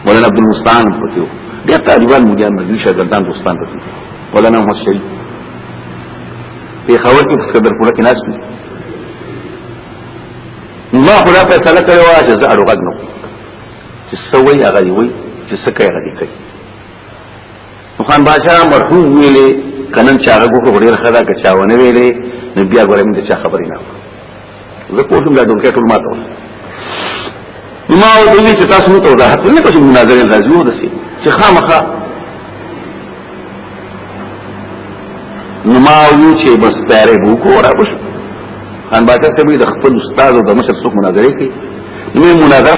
مولانا عبد المستعان په کېو بیا طالبان مجاهد مجلس شاګردان دوستان په کېو مولانا محمد شریف پیښور کې سکندر پوره کې ناشته ما خدا په سره کړو چې زه اړو غږ نو چې سوي هغه دی وای چې سکه هغه دی کوي نو خان بادشاہ مرحوم ویلې کنن چاغه کو ډیر خدا که چاونه ویلې نو بیا ګورم چې خبرې نه زه پوه شوم دا ډونکې ټول ماته وایي ما او دې چې تاسو ته وضاحت نه کوم مناظره راځي نو دسي چې خامخا نو ما وی چې بس پیاره بو کو را بش خان باچا سمي د خپل استاد او د مشر څخه مناظره کوي نو مناظره